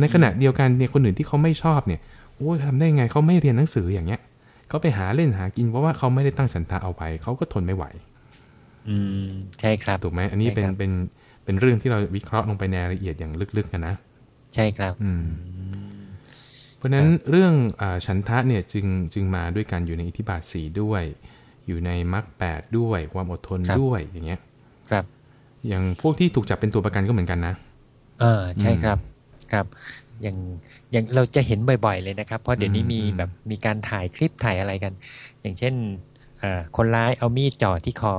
ในขณะเดียวกันเนี่ยคนอื่นที่เขาไม่ชอบเนี่ยโอ้ยทำได้ไงเขาไม่เรียนหนังสืออย่างเงี้ยเขาไปหาเล่นหากินเพราะว่าเขาไม่ได้ตั้งฉันทะเอาไว้เขาก็ทนไม่ไหว อืมใช่ครับถูกไหมอันนี้เป็นเป็นเป็นเรื่องที่เราวิเคราะห์ลงไปในรายละเอียดอย่างลึกๆกันนะใช่ครับ อืมเพราะฉะนั้นเรื่องอฉันทะเนี่ยจึงจึงมาด้วยกันอยู่ในอิทธิบาทสีด้วย อยู่ในมรรคแปดด้วยความอดทนด้วยอย่างเงี้ย ครับ อย่างพวกที่ถูกจับเป็นตัวประกันก็เหมือนกันนะเออใช่ครับครับอย่างอย่างเราจะเห็นบ่อย ๆ เลยนะครับ เพราะเดี๋ยวนี้มีแบบมีการถ่ายคลิปถ่ายอะไรกัน อย่างเช่น คนร้ายเอามีดจ่อที่คอ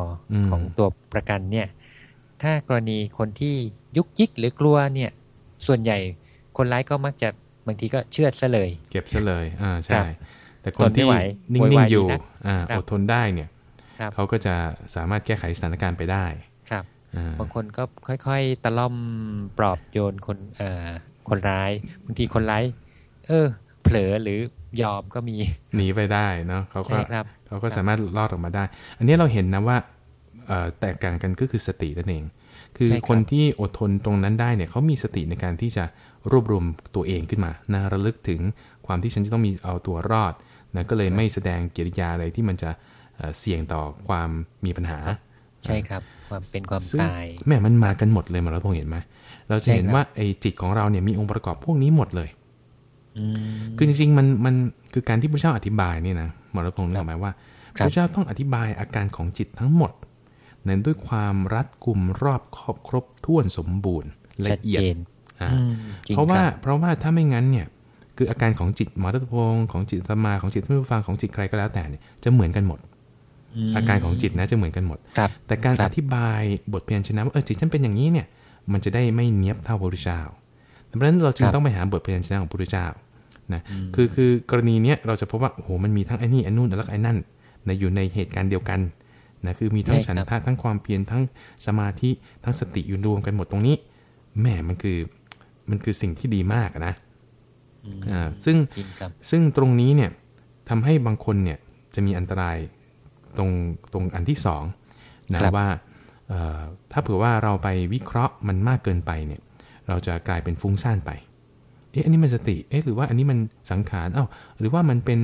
ของตัวประกันเนี่ย ถ้ากรณีคนที่ยุกยิกหรือกลัวเนี่ย ส่วนใหญ่คนร้ายก็มักจะบางทีก็เชื่อซะเลย เก็บซะเลยอ่าใช่ แต่คนที่นิ่งๆอยู่อ่าอดทนได้เนี่ยเขาก็จะสามารถแก้ไขสถานการณ์ไปได้ครับบางคนก็ค่อย ๆ ตะล่อมปลอบโยนคนเอ่อคนร้ายบางทีคนร้าย เออ เผลอหรือ ยอมก็มีหนีไปได้เนาะเขาก็เขาก็สามารถรอดออกมาได้ อันนี้เราเห็นนะว่าแตกต่างกันก็คือสตินั่นเอง คือคนที่อดทนตรงนั้นได้เนี่ยเขามีสติในการที่จะรวบรวมตัวเองขึ้นมานะระลึกถึงความที่ฉันจะต้องมีเอาตัวรอดนะก็เลยไม่แสดงกิริยาอะไรที่มันจะเสี่ยงต่อความมีปัญหา ใช่ครับ ความเป็นความตาย แม่มันมากันหมดเลยมาแล้วพงเห็นไหมเราจะเห็นว่าไอ้จิตของเราเนี่ยมีองค์ประกอบพวกนี้หมดเลย คือจริงๆมันมันคือการที่พระเจ้าอธิบายนี่นะหมอรัพงศ์นึกหมายว่าพระเจ้าต้องอธิบายอาการของจิตทั้งหมดนั้นด้วยความรัดกุมรอบครอบครบถ้วนสมบูรณ์ละเอียดเพราะว่าเพราะว่าถ้าไม่งั้นเนี่ย คืออาการของจิตหมอรัตพงศ์ของจิตธรรมาของจิตท่านผู้ฟังของจิตใครก็แล้วแต่เนี่ยจะเหมือนกันหมด อาการของจิตนะจะเหมือนกันหมด แต่การอธิบายบทเพียนชนะว่าเออจิตฉันเป็นอย่างนี้เนี่ย มันจะได้ไม่เนี้ยบเท่าพระพุทธเจ้าเพราะฉะนั้นเราจึงต้องไปหาบทเพียนชนะของพระพุทธเจ้า นะคือคือกรณีเนี้ยเราจะพบว่าโอ้โหมันมีทั้งไอ้นี่ไอ้นู่นแล้วไอ้นั่นนะอยู่ในเหตุการณ์เดียวกันนะคือมีทั้งฉันทะทั้งความเพียรทั้งสมาธิทั้งสติอยู่รวมกันหมดตรงนี้แม่มันคือมันคือสิ่งที่ดีมากนะอ่าซึ่งซึ่งตรงนี้เนี่ยทำให้บางคนเนี่ยจะมีอันตรายตรงตรงอันที่สองนะว่าถ้าเผื่อว่าเราไปวิเคราะห์มันมากเกินไปเนี่ย เราจะกลายเป็นฟุ้งซ่านไป เอ๊ะอันนี้มันสติเอ๊ะหรือว่าอันนี้มันสังขารเอ้าหรือว่ามันเป็น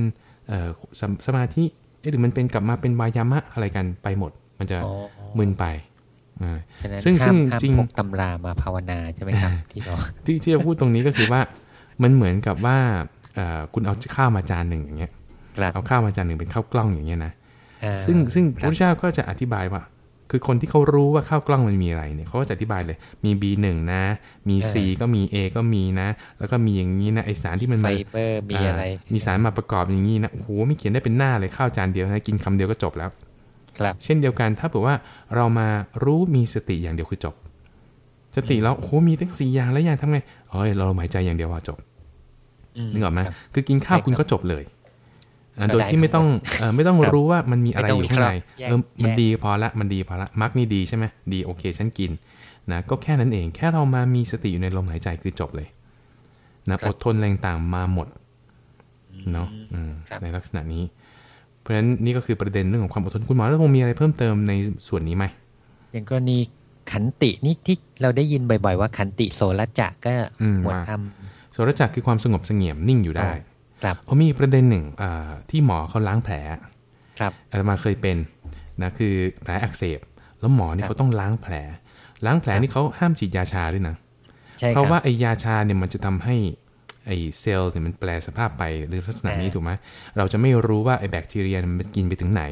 สสมาธิเอ๊ะหรือมันเป็นกลับมาเป็นวายามะอะไรกันไปหมด มันจะมึนไปซึ่งซึ่งจริงพกตำรามาภาวนาใช่ไหมครับที่บอกที่ที่จะพูดตรงนี้ก็คือว่ามันเหมือนกับว่าคุณเอาข้าวมาจานหนึ่งอย่างเงี้ยเอาข้าวมาจานหนึ่งเป็นข้าวกล้องอย่างเงี้ยนะซึ่งซึ่งพระเจ้าก็จะอธิบายว่า คือคนที่เขารู้ว่าข้าวกล้องมันมีอะไรเนี่ยเขาก็จะอธิบายเลย มี B1 นะ มี C ก็มี A ก็มีนะ แล้วก็มีอย่างนี้นะไอสารที่มันไฟเบอร์มีอะไรมีสารมาประกอบอย่างนี้นะโอ้โหไม่เขียนได้เป็นหน้าเลยข้าวจานเดียวนะกินคำเดียวก็จบแล้ว ครับ เช่นเดียวกันถ้าเผื่อว่าเรามารู้มีสติอย่างเดียวคือจบ สติแล้วโอ้โหมีตั้งสี่อย่างแล้วอย่างทำไงเฮ้ยเราหมายใจอย่างเดียวว่าจบนึกออกไหมคือกินข้าวคุณก็จบเลย โดยที่ไม่ต้องไม่ต้องรู้ว่ามันมีอะไรอยู่ข้างในเออมันดีพอละมันดีพอละมักนี่ดีใช่ไหมดีโอเคฉันกินนะก็แค่นั้นเองแค่เรามามีสติอยู่ในลมหายใจคือจบเลยนะอดทนแรงต่างมาหมดเนาะในลักษณะนี้ เพราะฉะนั้นนี่ก็คือประเด็นเรื่องของความอดทนคุณหมอแล้วคงมีอะไรเพิ่มเติมในส่วนนี้ไหมอย่างกรณีขันตินี่ที่เราได้ยินบ่อย ๆ ว่าขันติโสรจักก็หมวดทำโสรจักคือความสงบเสงี่ยมนิ่งอยู่ได้ ครับเขามีประเด็นหนึ่งที่หมอเขาล้างแผลครับอาตมาเคยเป็นนะคือแผลอักเสบ แล้วหมอนี่เขาต้องล้างแผล ล้างแผลนี่เขาห้ามฉีดยาชาด้วยนะเพราะว่าไอยาชาเนี่ยมันจะทำให้ไอเซลล์เนี่ยมันแปลสภาพไปหรือลักษณะนี้ถูกไหมเราจะไม่รู้ว่าไอแบคทีเรียมันกินไปถึงไหน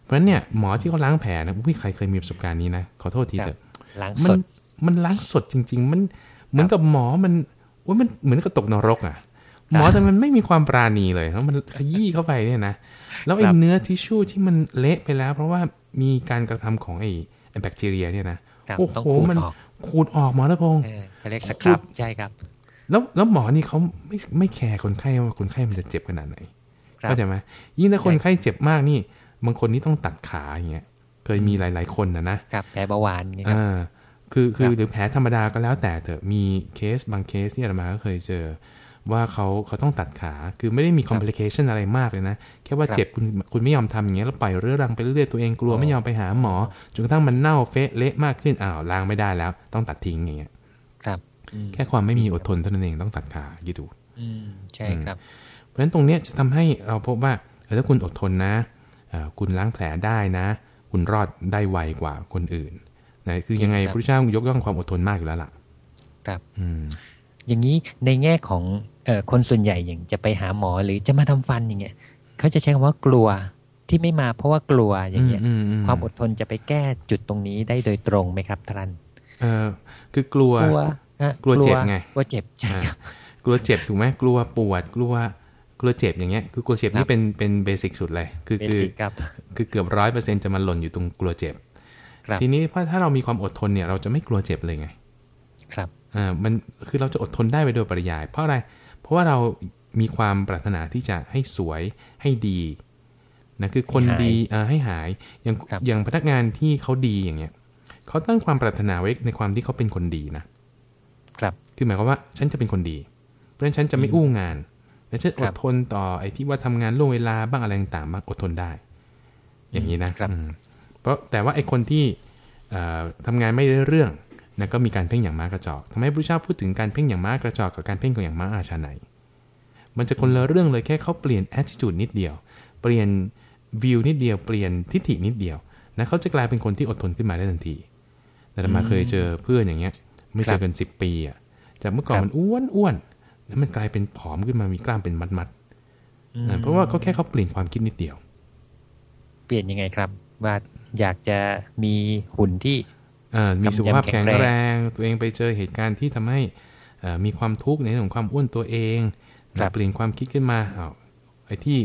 เพราะฉะนั้นเนี่ยหมอที่เขาล้างแผลนะพี่ใครเคยมีประสบการณ์นี้นะขอโทษทีเถอะมันมันล้างสดจริง ๆ มันเหมือนกับหมอมันว่ามันเหมือนกับตกนรกอะ หมอแต่มันไม่มีความปราณีเลยแล้วมันขยี้เข้าไปเนี่ยนะแล้วไอ้เนื้อทิชชู่ที่มันเละไปแล้ว เพราะว่ามีการกระทำของไอ้แบคทีเรียเนี่ยนะโอ้โหมันขูดออกหมอณัฐพงศ์เขาเรียก scrub ใช่ครับ แล้วแล้วหมอนี่เขาไม่ไม่แคร์คนไข้ว่าคนไข้มันจะเจ็บขนาดไหนเข้าใจไหมยิ่งถ้าคนไข้เจ็บมากนี่ บางคนนี่ต้องตัดขาอย่างเงี้ยเคยมีหลาย ๆคนนะนะครับแผลเบาหวานนี่ครับคือคือหรือแผลธรรมดาก็แล้วแต่เถอะมีเคสบางเคสที่เรามาก็เคยเจอ ว่าเขาเขาต้องตัดขา คือไม่ได้มี complication อะไรมากเลยนะ แค่ว่าเจ็บคุณคุณไม่ยอมทำอย่างเงี้ยแล้วปล่อยเรื้อรังไปเรื่อยๆตัวเองกลัวไม่ยอมไปหาหมอจนกระทั่งมันเน่าเฟะเละมากขึ้นอ้าวล้างไม่ได้แล้ว ต้องตัดทิ้งอย่างเงี้ยครับ แค่ความไม่มีอดทนเท่านั้นเองต้องตัดขาคิดดูใช่ครับ เพราะฉะนั้นตรงเนี้ยจะทำให้เราพบว่าถ้าคุณอดทนนะคุณล้างแผลได้นะ คุณรอดได้ไวกว่าคนอื่นนะคือยังไงพระเจ้ายกย่องความอดทนมากอยู่แล้วล่ะ ครับ อื อย่างนี้ในแง่ของเอคนส่วนใหญ่อย่างจะไปหาหมอหรือจะมาทำฟันอย่างเงี้ยเขาจะใช้คำว่ากลัวที่ไม่มาเพราะว่ากลัวอย่างเงี้ยความอดทนจะไปแก้จุดตรงนี้ได้โดยตรงไหมครับท่านเออคือกลัวกลัวกลัวเจ็บไงกลัวเจ็บใช่กลัวเจ็บถูกไหมกลัวปวดกลัวกลัวเจ็บอย่างเงี้ยคือกลัวเจ็บนี่เป็นเป็นเบสิกสุดเลย คือคือคือเกือบร้อยเปอร์เซ็นจะมาหล่นอยู่ตรงกลัวเจ็บทีนี้เพราะถ้าเรามีความอดทนเนี่ย เราจะไม่กลัวเจ็บเลยไง ครับ อ่ามันคือเราจะอดทนได้ไปโดยปริยาย เพราะอะไร เพราะว่าเรามีความปรารถนาที่จะให้สวยให้ดีนะคือคนดีอ่าให้หายอย่างอย่างพนักงานที่เขาดีอย่างเงี้ยเขาตั้งความปรารถนาไว้ในความที่เขาเป็นคนดีนะครับคือหมายความว่าฉันจะเป็นคนดี เพราะฉะนั้นฉันจะไม่อู้งานแต่ฉันอดทนต่อไอ้ที่ว่าทำงานล่วงเวลาบ้างอะไรต่างๆบ้างอดทนได้ อย่างนี้นะครับเพราะแต่ว่าไอ้คนที่ทำงานไม่ได้เรื่อง นะก็มีการเพ่งอย่างม้ากระจอกทำให้พระเจ้าพูดถึงการเพ่งอย่างม้ากระจอกกับการเพ่งของอย่างม้าอาชาไนมันจะคนละเรื่องเลยแค่เขาเปลี่ยน attitude นิดเดียว เปลี่ยนวิวนิดเดียว เปลี่ยนทิฏฐินิดเดียวนะเขาจะกลายเป็นคนที่อดทนขึ้นมาได้ทันที แต่มาเคยเจอเพื่อนอย่างเงี้ย ไม่เจอกันสิบปีอะจากเมื่อก่อนมันอ้วนอ้วนแล้วมันกลายเป็นผอมขึ้นมามีกล้ามเป็นมัดมัดเพราะว่าเขาแค่เขาเปลี่ยนความคิดนิดเดียว เปลี่ยนยังไงครับ ว่าอยากจะมีหุ่นที่ มีสุขภาพแข็งแรง ตัวเองไปเจอเหตุการณ์ที่ทำให้มีความทุกข์ในเรื่องของความอ้วนตัวเองเปลี่ยนความคิดขึ้นมาเอาไอ้ที่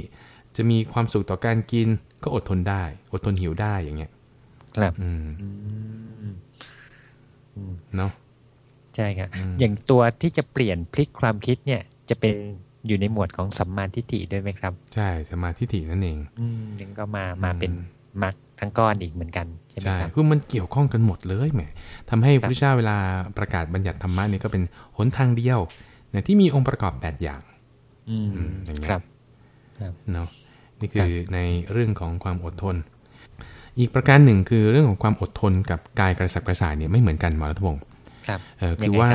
จะมีความสุขต่อการกินก็อดทนได้ อดทนหิวได้อย่างเงี้ย ครับ อืมเนาะใช่ครับอย่างตัวที่จะเปลี่ยนพลิกความคิดเนี่ย จะเป็นอยู่ในหมวดของสัมมาทิฏฐิด้วยไหมครับ ใช่สัมมาทิฏฐินั่นเองอืมยังก็มามาเป็นมรรค ทั้งก้อนอีกเหมือนกันใช่ไหมครับคือมันเกี่ยวข้องกันหมดเลยแหมทำให้พระเจ้าเวลาประกาศบัญญัติธรรมะนี่ก็เป็นหนทางเดียวเนี่ยที่มีองค์ประกอบแปดอย่าง อืมอย่างนี้ครับเนาะนี่คือในเรื่องของความอดทน อีกประการหนึ่งคือเรื่องของความอดทนกับกายกระสับกระส่ายเนี่ยไม่เหมือนกันหมอรัตพงศ์ครับคือว่า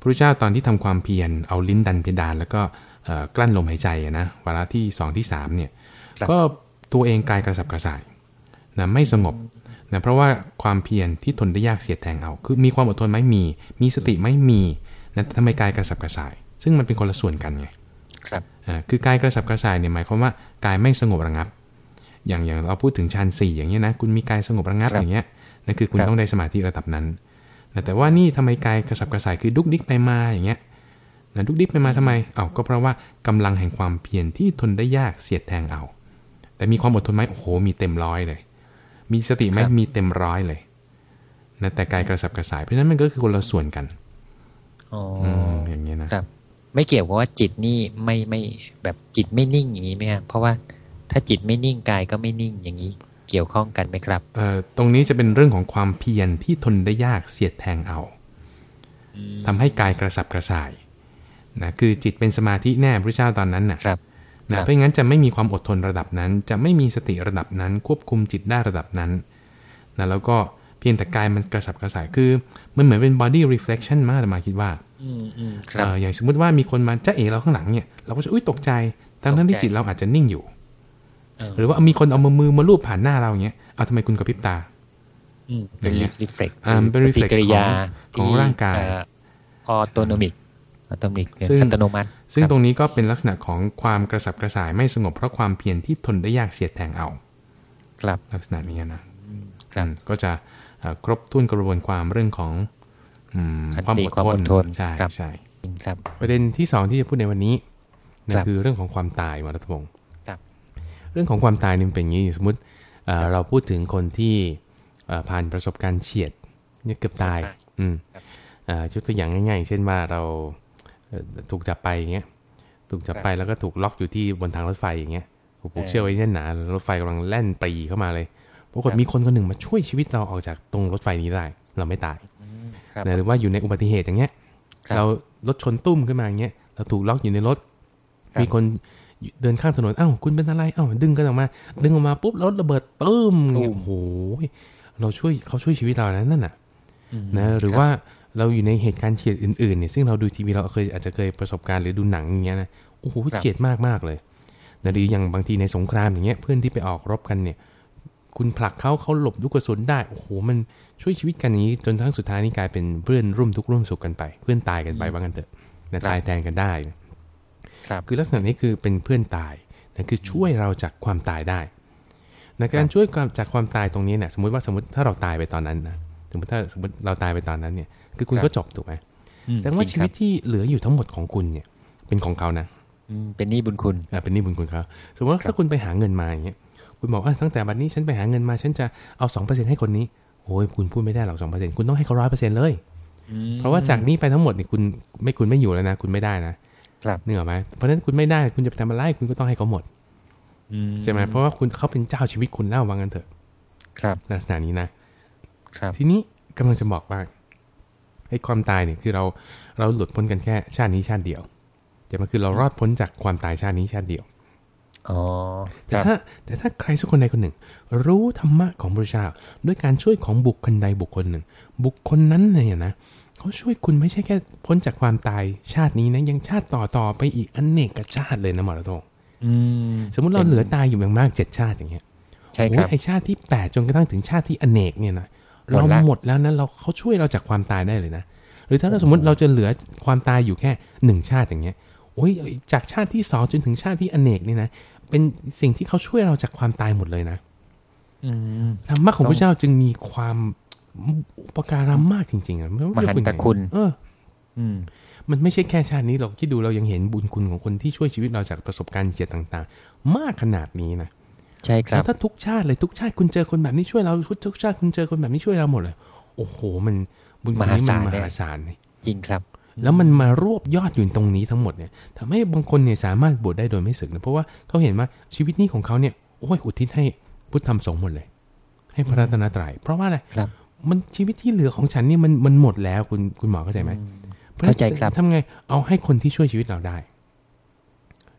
พระเจ้าตอนที่ทำความเพียรเอาลิ้นดันเพดาน แล้วก็กลั้นลมหายใจนะวาระที่สองที่สามเนี่ย ก็ตัวเองกายกระสับกระส่าย นะไม่สงบนะเพราะว่าความเพียรที่ทนได้ยากเสียดแทงเอา คือมีความอดทนไม่มี มีสติไม่มีนะทำไมกายกระสับกระส่าย ซึ่งมันเป็นคนละส่วนกันไงครับอ่าคือกายกระสับกระส่ายเนี่ยหมายความว่ากายไม่สงบระงับ อย่างอย่างเราพูดถึงฌานสี่อย่างเงี้ยนะคุณมีกายสงบระงับอย่างเงี้ยนั่นคือคุณต้องได้สมาธิระดับนั้นแต่ว่านี่ทำไมกายกระสับกระส่ายคือดุกดิกไปมาอย่างเงี้ยนะดุกดิกไปมาทำไมเอาก็เพราะว่ากำลังแห่งความเพียรที่ทนได้ยากเสียดแทงเอา แต่มีความอดทนไหมโอ้โหมีเต็มร้อยเลย มีสติไหมมีเต็มร้อยเลยนะแต่กายกระสับกระส่ายเพราะฉะนั้นมันก็คือคนละส่วนกันอ๋ออย่างเงี้ยนะครับ ไม่เกี่ยวกับว่าจิตนี่ไม่ไม่แบบจิตไม่นิ่งอย่างนี้ไหมครับเพราะว่าถ้าจิตไม่นิ่งกายก็ไม่นิ่งอย่างนี้ เกี่ยวข้องกันไหมครับเอ่อตรงนี้จะเป็นเรื่องของความเพียรที่ทนได้ยากเสียดแทงเอาทำให้กายกระสับกระส่ายนะคือจิตเป็นสมาธิแน่พระเจ้าตอนนั้นนะครับ นะเพราะงั้นจะไม่มีความอดทนระดับนั้น จะไม่มีสติระดับนั้น ควบคุมจิตได้ระดับนั้นนะแล้วก็เพียงแต่กายมันกระสับกระส่ายคือ มันเหมือนเป็น body reflection มากแต่มาคิดว่าอย่างสมมุติว่ามีคนมาจ้าเอ๋เราข้างหลังเนี่ย เราก็จะอุ้ยตกใจ ทั้งทั้งที่จิตเราอาจจะนิ่งอยู่ หรือว่ามีคนเอามือมือมาลูบผ่านหน้าเราอย่างเงี้ยเอาทำไมคุณกระพริบตาอย่างเงี้ย reflex อ่าเป็น reflex ของร่างกาย autonomic อัตโนมิกซึ่งอัตโนมัติ ซึ่งตรงนี้ก็เป็นลักษณะของความกระสับกระส่ายไม่สงบเพราะความเพียรที่ทนได้ยากเสียดแทงเอา ครับลักษณะนี้นะครับก็จะครบถ้วนกระบวนความเรื่องของความอดทนใช่ใช่ครับ ประเด็นที่สองที่จะพูดในวันนี้นั่นคือเรื่องของความตายมารัตพงศ์เรื่องของความตายนี่เป็นอย่างนี้สมมติเราพูดถึงคนที่ผ่านประสบการณ์เฉียดเนี่ยเกือบตาย อืมชุดตัวอย่างง่าย ๆ เช่นว่าเรา ถูกจับไปอย่างเงี้ยถูกจับไปแล้วก็ถูกล็อกอยู่ที่บนทางรถไฟอย่างเงี้ยถูกผูกเชือกไว้แน่นหนารถไฟกำลังแล่นปรีเข้ามาเลยปรากฏมีคนคนหนึ่งมาช่วยชีวิตเราออกจากตรงรถไฟนี้ได้ เราไม่ตายหรือว่าอยู่ในอุบัติเหตุอย่างเงี้ยเรารถชนตุ้มขึ้นมาอย่างเงี้ยเราถูกล็อกอยู่ในรถ มีคนเดินข้ามถนนเอ้าคุณเป็นอะไรเอ้าดึงกันออกมา ดึงออกมาปุ๊บรถระเบิดตึ้มโอ้โหเราช่วยเขาช่วยชีวิตเราแล้วนั่นน่ะนะหรือว่า เราอยู่ในเหตุการณ์เฉียดอื่นๆเนี่ยซึ่งเราดูทีวีเราเคยอาจจะเคยประสบการณ์หรือดูหนังอย่างเงี้ยนะโอ้โหเฉียดมากมากเลยนะหรืออย่างบางทีในสงครามอย่างเงี้ยเพื่อนที่ไปออกรบกันเนี่ย คุณผลักเขาเขาหลบลูกกระสุนได้โอ้โหมันช่วยชีวิตกันอย่างนี้จนทั้งสุดท้ายนี่กลายเป็นเพื่อนร่วมทุกข์ร่วมสุขกันไป เพื่อนตายกันไปว่ากันเถอะนะตายแทนกันได้คือลักษณะนี้คือเป็นเพื่อนตายนั่นคือช่วยเราจากความตายได้ในการช่วยจากความตายตรงนี้เนี่ยสมมติว่าสมมติถ้าเราตายไปตอนนั้นนะ สมมติถ้าสมมติเราตายไปตอนนั้นเนี่ย คือคุณก็จบถูกไหมแสดงว่าชีวิตที่เหลืออยู่ทั้งหมดของคุณเนี่ย เป็นของเขานะเป็นหนี้บุญคุณอ่าเป็นหนี้บุญคุณเขาสมมติว่าถ้าคุณไปหาเงินมาอย่างเงี้ยคุณบอกว่าตั้งแต่บัดนี้ฉันไปหาเงินมาฉันจะเอาสองเปอร์เซ็นให้คนนี้โอ้ยคุณพูดไม่ได้หรอกสองเปอร์เซ็นคุณต้องให้เขาร้อยเปอร์เซ็นเลย เพราะว่าจากนี้ไปทั้งหมดเนี่ยคุณไม่คุณไม่อยู่แล้วนะ คุณไม่ได้นะครับเนื้อไหมเพราะฉะนั้นคุณไม่ได้คุณจะไปทำอะไรคุณก็ต้องให้เขาหมดใช่ไหมเพราะว่าคุณเขาเป็นเจ้าชีวิตคุณแล้วว่างั้นเถอะ ครับลักษณะนี้นะครับ ทีนี้กำลังจะบอกว่าไอ้ความตายเนี่ยคือเราเราหลุดพ้นกันแค่ชาตินี้ชาติเดียวแต่มันคือเรารอดพ้นจากความตายชาตินี้ชาติเดียวอ๋อแต่ถ้าแต่ถ้าใครสักคนใดคนหนึ่ง รู้ธรรมะของพระเจ้าด้วยการช่วยของบุคคลใดบุคคลหนึ่ง บุคคลนั้นเนี่ยนะเขาช่วยคุณไม่ใช่แค่พ้นจากความตายชาตินี้นะยังชาติต่อต่อไปอีกอนเนกชาติเลยนะหมอระทงสมมุติเราเหลือตายอยู่อย่างมากเจ็ดชาติอย่างเงี้ยใช่ครับไอชาติที่แปดจนกระทั่งถึงชาติที่อเนกเนี่ยนะ เราหมดแล้วนะเราเขาช่วยเราจากความตายได้เลยนะ หรือถ้าเราสมมติเราจะเหลือความตายอยู่แค่หนึ่งชาติอย่างเงี้ยโอ้ยจากชาติที่สองจนถึงชาติที่อเนกเนี่ยนะเป็นสิ่งที่เขาช่วยเราจากความตายหมดเลยนะธรรมะของพระเจ้าจึงมีความอุปการะมากจริง ๆอะมหันตคุณ เออมันไม่ใช่แค่ชาตินี้เราคิดดูเรายังเห็นบุญคุณของคนที่ช่วยชีวิตเราจากประสบการณ์เฉียดต่าง ๆ มากขนาดนี้นะ ใช่ครับแล้วถ้าทุกชาติเลยทุกชาติคุณเจอคนแบบนี้ช่วยเราทุกชาติคุณเจอคนแบบนี้ช่วยเราหมดเลย โอ้โห มันบุญคุณนี้มันมหาศาลจริงครับ แล้วมันมารวบยอดอยู่ตรงนี้ทั้งหมดเนี่ยทำให้บางคนเนี่ยสามารถบวชได้โดยไม่สึกนะเพราะว่าเขาเห็นว่าชีวิตนี้ของเขาเนี่ยโอ้ยอุทิศให้พุทธธรรมสงฆ์หมดเลย ให้พระรัตนตรัยเพราะว่าอะไรครับ มันชีวิตที่เหลือของฉันนี่มันมันหมดแล้วคุณคุณหมอเข้าใจไหมเข้าใจครับทำไงเอาให้คนที่ช่วยชีวิตเราได้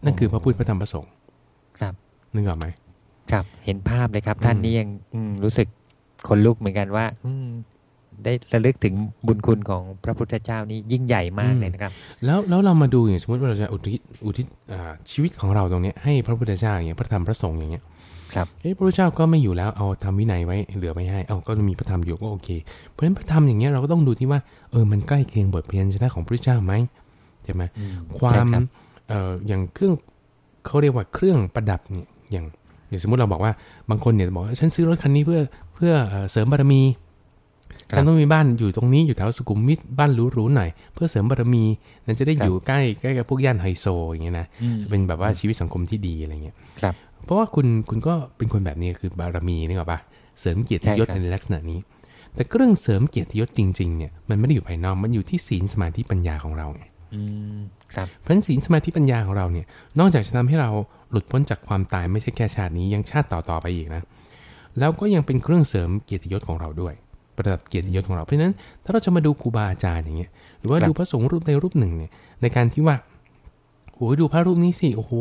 นั่นคือพระพุทธพระธรรมพระสงฆ์ครับนึกออกไหม ครับเห็นภาพเลยครับ ท่านนี่ยังรู้สึกขนลุกเหมือนกันว่า อืได้ระลึกถึงบุญคุณของพระพุทธเจ้านี่ยิ่งใหญ่มากเลยนะครับ แล้วแล้วเรามาดูอย่างสมมติว่าเราจะอุทิศอุทิศชีวิตของเราตรงเนี้ยให้พระพุทธเจ้าอย่างเงี้ยพระธรรมพระสงฆ์อย่างเงี้ยครับเฮ้ยพระพุทธเจ้าก็ไม่อยู่แล้วเอาทำวินัยไว้เหลือไว้ให้เอาก็มีพระธรรมอยู่ก็โอเค เพราะฉะนั้นพระธรรมอย่างเงี้ยเราก็ต้องดูที่ว่าเออมันใกล้เคียงบทเพียรชนะของพระพุทธเจ้าไหมใช่ไหมความเอ่ออย่างเครื่องเขาเรียกว่าเครื่องประดับเนี่ยอย่าง อย่างสมมติเราบอกว่าบางคนเนี่ยบอกว่าฉันซื้อรถคันนี้เพื่อเพื่อเสริมบารมีฉันต้องมีบ้านอยู่ตรงนี้อยู่แถวสุขุมวิทบ้านหรูๆหน่อยเพื่อเสริมบารมีนั่นจะได้อยู่ใกล้ใกล้กับพวกย่านไฮโซอย่างเงี้ยนะเป็นแบบว่าชีวิตสังคมที่ดีอะไรเงี้ยครับเพราะว่าคุณคุณก็เป็นคนแบบนี้คือบารมีนี่หรอปะเสริมเกียรติยศในลักษณะนี้ แต่เครื่องเสริมเกียรติยศจริง ๆ เนี่ยมันไม่ได้อยู่ภายนอกมันอยู่ที่ศีลสมาธิปัญญาของเราไง ครับเพราะศีลสมาธิปัญญาของเราเนี่ย นอกจากจะทำให้เราหลุดพ้นจากความตายไม่ใช่แค่ชาตินี้ยังชาติต่อๆไปอีกนะ แล้วก็ยังเป็นเครื่องเสริมเกียรติยศของเราด้วย ประดับเกียรติยศของเราเพราะฉะนั้นถ้าเราจะมาดูครูบาอาจารย์อย่างเงี้ยหรือว่าดูพระสงฆ์รูปในรูปหนึ่งเนี่ยในการที่ว่าโอ้ยดูพระรูปนี้สิโอ้โห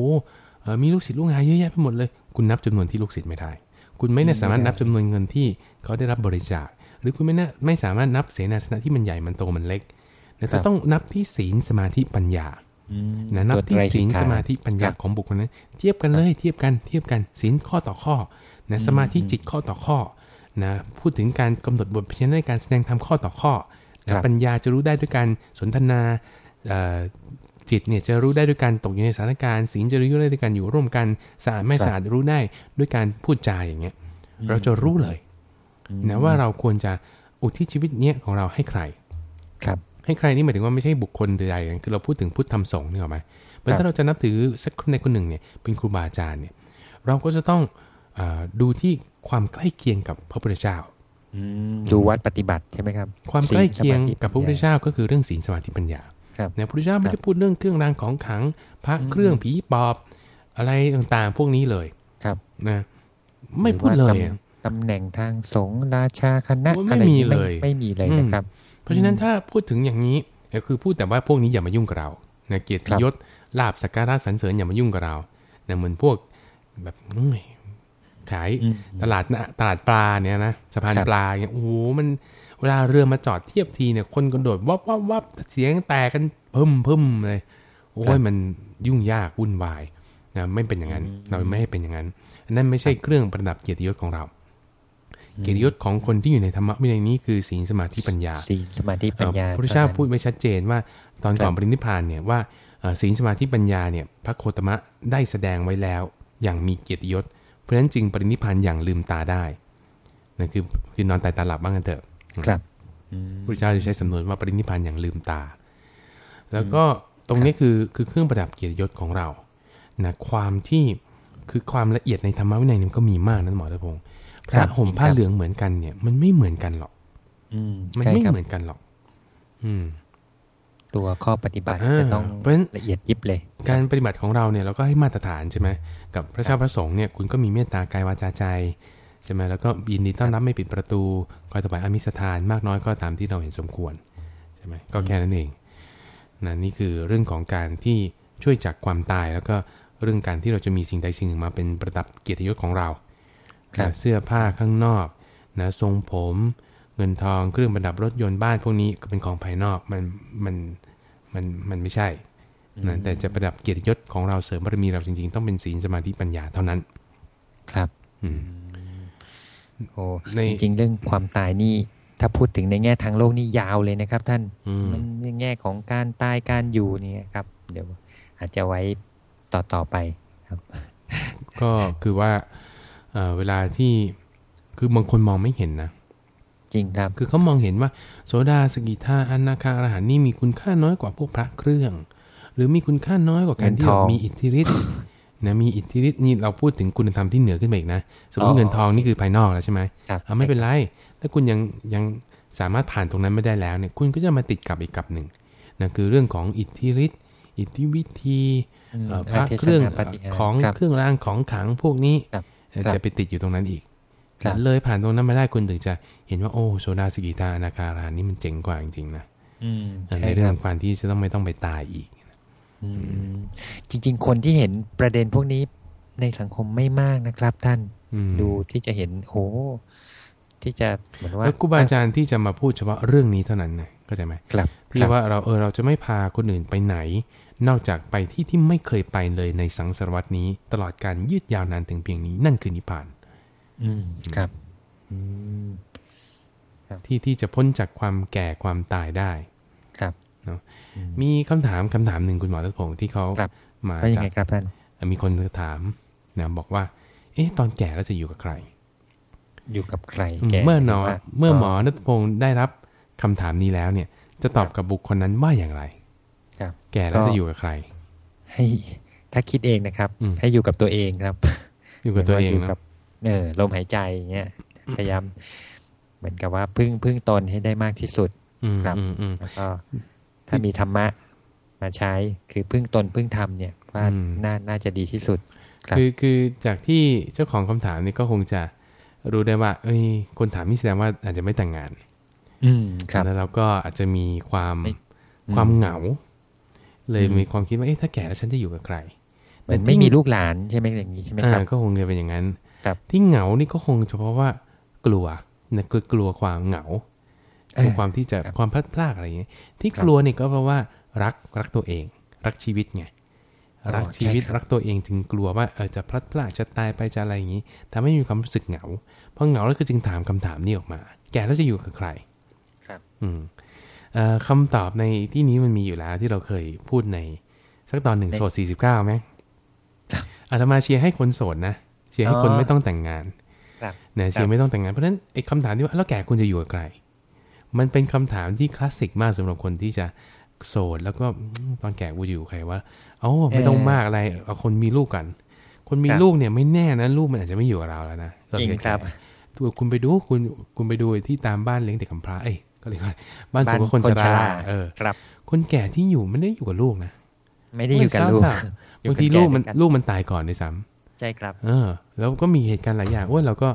มีลูกศิษย์ลูกหาเยอะแยะไปหมดเลย คุณนับจำนวนที่ลูกศิษย์ไม่ได้ คุณไม่สามารถนับจำนวนเงินที่เขาได้รับบริจาค หรือคุณไม่ไม่สามารถนับเสนาสนะที่มันใหญ่มันโตมันเล็ก แต่ต้องนับที่ศีลสมาธิปัญญานะนับที่ศีลสมาธิปัญญาของบุคคลนั้น เทียบกันเลยเทียบกันเทียบกันศีลข้อต่อข้อนะสมาธิจิตข้อต่อข้อนะพูดถึงการกำหนดบทเพียนในการแสดงทำข้อต่อข้อนะปัญญาจะรู้ได้ด้วยการสนทนาจิตเนี่ยจะรู้ได้ด้วยการตกอยู่ในสถานการณ์ศีลจะรู้ได้ด้วยการอยู่ร่วมกันสะอาดไม่สะอาดรู้ได้ด้วยการพูดจาอย่างเงี้ย เราจะรู้เลยนะว่าเราควรจะอุทิศชีวิตเนี้ยของเราให้ใครครับ ให้ใครนี่หมายถึงว่าไม่ใช่บุคคลใดๆคือเราพูดถึงพุทธธรรมสงฆ์นี่หรอไหมเพราะถ้าเราจะนับถือสักคนในคนหนึ่งเนี่ยเป็นครูบาอาจารย์เนี่ยเราก็จะต้องอดูที่ความใกล้เคียงกับพระพุทธเจ้าดูวัดปฏิบัติใช่ไหมครับ ความใกล้เคียงกับพระพุทธเจ้าก็คือเรื่องศีลสมาธิปัญญาเนี่ยพระพุทธเจ้าไม่ได้พูดเรื่องเครื่องรางของขัง พระเครื่องผีปอบ อะไรต่างๆ พวกนี้เลยครับนะไม่พูดเลยตำแหน่งทางสงฆ์ราชาคณะไม่มีเลยไม่มีเลยนะครับ เพราะฉะนั้นถ้าพูดถึงอย่างนี้ก็คือพูดแต่ว่าพวกนี้อย่ามายุ่งกับเรานะเกียรติยศลาบสักการะสรรเสริญอย่ามายุ่งกับเราเนี่ยเหมือนพวกแบบขายตลาดตลาดปลาเนี่ยนะสะพานปลาเนี่ยโอ้โหมันเวลาเรือมาจอดเทียบทีเนี่ย คนกระโดดวับวับวับเสียงแตกกันพึ่มพึ่มเลยโอ้ยมันยุ่งยากวุ่นวายนะไม่เป็นอย่างนั้น เราไม่ให้เป็นอย่างนั้น นั่นไม่ใช่เครื่องประดับเกียรติยศของเรา เกียรติยศของคนที่อยู่ในธรรมะวินัยนี้คือศีลสมาธิปัญญาศีลสมาธิปัญญาพระพุทธเจ้าพูดไว้ชัดเจนว่าตอนก่อนปรินิพานเนี่ยว่าศีลสมาธิปัญญาเนี่ยพระโคตมะได้แสดงไว้แล้วอย่างมีเกียรติยศ เพราะฉะนั้นจึงปรินิพานอย่างลืมตาได้นั่นคือคือนอนตายตาหลับบ้างกันเถอะครับพระเจ้าจะใช้สำนวนว่าปรินิพานอย่างลืมตา แล้วก็ตรงนี้คือคือเครื่องประดับเกียรติยศของเรานะความที่คือความละเอียดในธรรมวินัยนี่ก็มีมากนั้นหมอตะพงศ์ พระห่มผ้าเหลืองเหมือนกันเนี่ย มันไม่เหมือนกันหรอกมันไม่เหมือนกันหรอก อืม ตัวข้อปฏิบัติจะต้องละเอียดยิบเลย การปฏิบัติของเราเนี่ยเราก็ให้มาตรฐานใช่ไหมกับพระเจ้าพระสงฆ์เนี่ยคุณก็มีเมตตากายวาจาใจใช่ไหมแล้วก็ยินดีต้อนรับไม่ปิดประตูคอยถวายอามิสทานมากน้อยก็ตามที่เราเห็นสมควรใช่ไหมก็แค่นั้นเองนะนี่คือเรื่องของการที่ช่วยจากความตายแล้วก็เรื่องการที่เราจะมีสิ่งใดสิ่งหนึ่งมาเป็นประดับเกียรติยศของเรา เสื้อผ้าข้างนอกนะทรงผมเงินทองเครื่องประดับรถยนต์บ้านพวกนี้ก็เป็นของภายนอกมันมันมันมันไม่ใช่นะแต่จะประดับเกียรติยศของเราเสริมบารมีเราจริงๆ ต้องเป็นศีลสมาธิปัญญาเท่านั้น ครับ อืมโอ้จริงๆเรื่องความตายนี่ถ้าพูดถึงในแง่ทางโลกนี่ยาวเลยนะครับ ท่านมันในแง่ของการตายการอยู่เนี่ยครับ เดี๋ยวอาจจะไว้ต่อต่อไปครับ ก็คือว่า เวลาที่คือบางคนมองไม่เห็นนะจริงครับคือเขามองเห็นว่า โสดาสกิทาอนาคาอรหันนี่มีคุณค่าน้อยกว่าพวกพระเครื่อง หรือมีคุณค่าน้อยกว่าการที่มีอิทธิฤทธิ์นะมีอิทธิฤทธิ์นี่เราพูดถึงคุณธรรมที่เหนือขึ้นไปอีกนะสมมติเงินทองนี่คือภายนอกแล้วใช่ไหมเอาไม่เป็นไร ถ้าคุณยังยังสามารถผ่านตรงนั้นไม่ได้แล้วเนี่ยคุณก็จะมาติดกับอีกกับหนึ่งนะคือเรื่องของอิทธิฤทธิ์อิทธิวิธีพระเครื่องของเครื่องรางของขังพวกนี้ จะไปติดอยู่ตรงนั้นอีกเลยผ่านตรงนั้นมาได้คุณถึงจะเห็นว่าโอ้โซดาสกิตาอนาคารานี่มันเจ๋งกว่าจริงๆนะในเรื่องความที่จะต้องไม่ต้องไปตายอีกจริง ๆ คนที่เห็นประเด็นพวกนี้ในสังคมไม่มากนะครับ ท่านดูที่จะเห็นโอ้ที่จะเหมือนว่าครูบาอาจารย์ที่จะมาพูดเฉพาะเรื่องนี้เท่านั้นนะเข้าใจไหมครับที่ว่าเราเออเราจะไม่พาคนอื่นไปไหน นอกจากไปที่ที่ไม่เคยไปเลยในสังสารวัตนี้ ตลอดการยืดยาวนานถึงเพียงนี้ นั่นคือนิพพาน อืมครับที่ที่จะพ้นจากความแก่ความตายได้ ครับเนาะมีคำถามคำถามหนึ่งคุณหมอรัตพงศ์ที่เขามาจากครับท่านมีคนถามนะบอกว่า เอ๊ะ ตอนแก่แล้วจะอยู่กับใคร อยู่กับใคร เมื่อหนอเมื่อหมอรัตพงศ์ได้รับคำถามนี้แล้วเนี่ย จะตอบกับบุคคลนั้นว่าอย่างไร ครับ แก่แล้วจะอยู่กับใคร ให้ถ้าคิดเองนะครับ ให้อยู่กับตัวเองครับ อยู่กับตัวเองกับเออลมหายใจเงี้ยพยายามเหมือนกับว่าพึ่งพึ่งตนให้ได้มากที่สุดครับแล้วก็ถ้ามีธรรมะมาใช้คือพึ่งตนพึ่งธรรมเนี่ยว่าน่าน่าจะดีที่สุดคือคือจากที่เจ้าของคำถามนี่ก็คงจะรู้ได้ว่า เอ้ย คนถามนี่แสดงว่าอาจจะไม่แต่งงาน อืมครับแล้วเราก็อาจจะมีความความเหงา เลยมีความคิดว่าเอ๊ะถ้าแก่แล้วฉันจะอยู่กับใครแต่ไม่มีลูกหลานใช่ไหมอย่างนี้ใช่ไหมครับก็คงจะเป็นอย่างนั้นที่เหงานี่ก็คงเฉพาะว่ากลัวนะคือกลัวความเหงาความที่จะความพลาดพลาดอะไรอย่างเงี้ยที่กลัวนี่ก็เพราะว่ารักรักตัวเอง รักชีวิตไงรักชีวิตรักตัวเองจึงกลัวว่าเออจะพลัดพลาดจะตายไปจะอะไรอย่างนี้ทำให้มีความรู้สึกเหงาเพราะเหงาแล้วก็จึงถามคำถามนี้ออกมา แกแล้วจะอยู่กับใคร ครับ อืม คำตอบในที่นี้มันมีอยู่แล้วที่เราเคยพูดใน สักตอนหนึ่งโสดสี่สิบเก้าไหมอาตมาเชียร์ให้คนโสดนะเชียร์ให้คนไม่ต้องแต่งงานเนี่ยเชียร์ไม่ต้องแต่งงานเพราะฉะนั้นไอ้คำถามที่ว่าแล้วแก่คุณจะอยู่กับใครมันเป็นคำถามที่คลาสสิกมากสำหรับคนที่จะโสดแล้วก็ตอนแก่กูอยู่ใครว่าเอ้าไม่ต้องมากอะไรเอาคนมีลูกกัน คนมีลูกเนี่ยไม่แน่นะลูกมันอาจจะไม่อยู่กับเราแล้วนะจริงครับตัวคุณไปดูคุณคุณไปดูที่ตามบ้านเลี้ยงเด็กกำพร้าเอ้ย ก็เลยว่าบ้านถูกคนชราเออครับ คนแก่ที่อยู่ไม่ได้อยู่กับลูกนะไม่ได้อยู่กับลูกบางทีลูกมันลูกมันตายก่อนด้วยซ้ำใช่ครับ เออ แล้วก็มีเหตุการณ์หลายอย่างว่าเราก็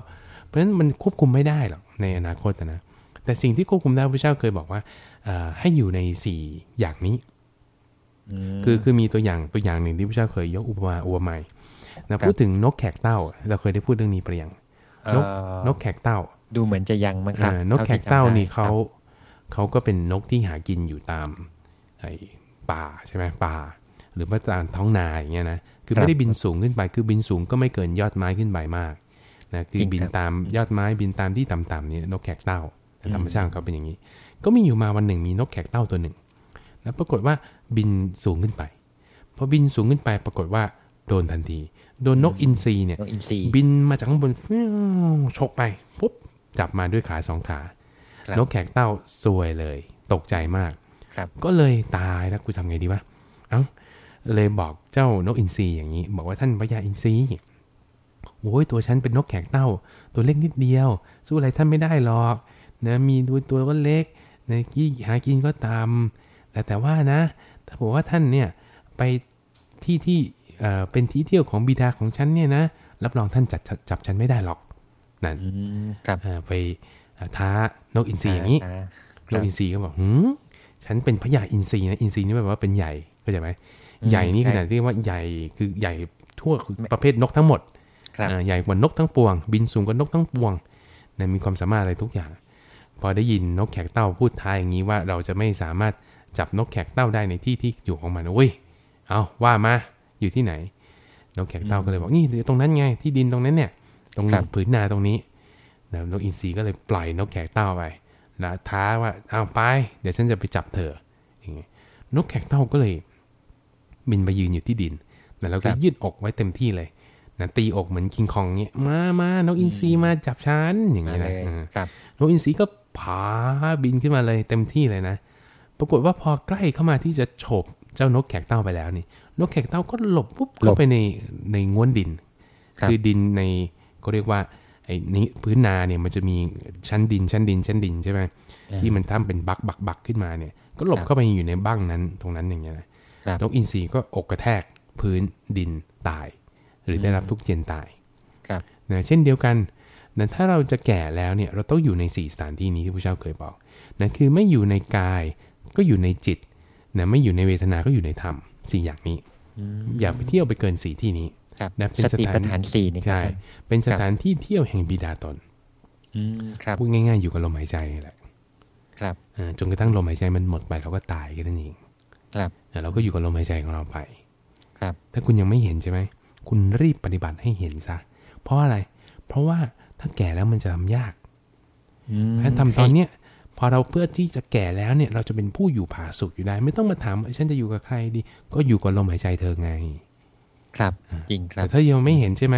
เพราะฉะนั้นมันควบคุมไม่ได้หรอกในอนาคตนะแต่สิ่งที่ควบคุมได้พระเจ้าเคยบอกว่าให้อยู่ในสี่อย่างนี้คือคือมีตัวอย่างตัวอย่างหนึ่งที่พระเจ้าเคยยกอุปมาอุปไมยนะพูดถึงนกแขกเต้า เราเคยได้พูดเรื่องนี้ไปยังนกนกแขกเต้า ดูเหมือนจะยังมั้งครับนกแขกเต้านี่เขา เขาก็เป็นนกที่หากินอยู่ตามไอ้ป่าใช่ไหมป่า หรือว่าตามท้องนาอย่างเงี้ยนะคือไม่ได้บินสูงขึ้นไปคือบินสูงก็ไม่เกินยอดไม้ขึ้นไปมากนะคือบินตามยอดไม้บินตามที่ต่ำๆเนี่ยนกแขกเต้าธรรมชาติเขาเป็นอย่างนี้ ก็มีอยู่มาวันหนึ่งมีนกแขกเต้าตัวหนึ่งแล้วปรากฏว่าบินสูงขึ้นไปพอบินสูงขึ้นไปปรากฏว่าโดนทันที โดนนกอินทรีเนี่ยบินมาจากข้างบนฟิวชกไปปุ๊บจับมาด้วยขาสองขา นกแขกเต้าซวยเลย ตกใจมากก็เลยตายแล้วกูทำไงดีวะเอ้าเลยบอกเจ้านกอินทรีอย่างนี้ บอกว่าท่านพญาอินทรีโอ้ยตัวฉันเป็นนกแขกเต้า ตัวเล็กนิดเดียว สู้อะไรท่านไม่ได้หรอกนะมีดูตัวก็เล็กในกี้หากินก็ตามแต่แต่ว่านะถ้าบอกว่าท่านเนี่ยไปที่ที่เป็นที่เที่ยวของบิดาของฉันเนี่ยนะรับรองท่านจับจับฉันไม่ได้หรอกนั่นครับไป ท้านกอินทรีอย่างนี้นกอินทรีก็บอกหืมฉันเป็นพญาอินทรีนะอินทรีนี่แปลว่าเป็นใหญ่เข้าใจไหมใหญ่นี่ขนาดที่ว่าใหญ่คือใหญ่ทั่วประเภทนกทั้งหมดใหญ่กว่านกทั้งปวง บินสูงกว่านกทั้งปวงนะมีความสามารถอะไรทุกอย่าง พอได้ยินนกแขกเต้าพูดท้ายอย่างนี้ว่าเราจะไม่สามารถจับนกแขกเต้าได้ในที่ที่อยู่ของมันโอ้ยเอาว่ามาอยู่ที่ไหนนกแขกเต้าก็เลยบอกนี่ตรงนั้นไงที่ดินตรงนั้นเนี่ย ตรงผืนนาตรงนี้ นกอินทรีก็เลยปล่อยนกแขกเต้าไปแล้วท้าว่าเอาไป เดี๋ยวฉันจะไปจับเธออย่างเงี้ยนกแขกเต้าก็เลยบินไปยืนอยู่ที่ดินแล้วก็ยืดอกไว้เต็มที่เลยนะตีอกเหมือนคิงคองเงี้ยมามานกอินทรีมาจับฉันอย่างเงี้ยนะนกอินทรีก็ผาบินขึ้นมาเลยเต็มที่เลยนะ ปรากฏว่าพอใกล้เข้ามาที่จะโฉบเจ้านกแขกเต้าไปแล้วนี่ นกแขกเต้าก็หลบปุ๊บเข้าไปในในง้วนดิน คือดินในก็เรียกว่า ไอ้นี้พื้นนาเนี่ยมันจะมีชั้นดินชั้นดินชั้นดินใช่ไหมที่มันทำเป็นบักบักบักขึ้นมาเนี่ย ก็หลบเข้าไปอยู่ในบ้างนั้นตรงนั้นอย่างเงี้ยนะนกอินทรีก็อกกระแทกพื้นดินตาย หรือได้รับทุกเจนตายนะเช่นเดียวกันนะถ้าเราจะแก่แล้วเนี่ยเราต้องอยู่ในสี่สถานที่นี้ที่พระเจ้าเคยบอกนะคือไม่อยู่ในกายก็อยู่ในจิตนะไม่อยู่ในเวทนาก็อยู่ในธรรมสี่อย่างนี้ อย่าไปเที่ยวไปเกินสี่ที่นี้ นะเป็นสถานสี่นี่ใช่เป็นสถานที่เที่ยวแห่งบิดาตนพูดง่าย ๆ อยู่กับลมหายใจแหละ ครับจนกระทั่งลมหายใจมันหมดไปเราก็ตายแค่นั้นเองครับเราก็อยู่กับลมหายใจของเราไป ครับ ถ้าคุณยังไม่เห็นใช่ไหมคุณรีบปฏิบัติให้เห็นซะเพราะอะไร เพราะว่าถ้าแก่แล้วมันจะทำยากถ้าทำตอนเนี้ยพอเราเพื่อที่จะแก่แล้วเนี่ย เราจะเป็นผู้อยู่ผาสุกอยู่ได้ ไม่ต้องมาถามฉันจะอยู่กับใครดี ก็อยู่กับลมหายใจเธอไง ครับจริงครับแต่ถ้ายังไม่เห็นใช่ไหม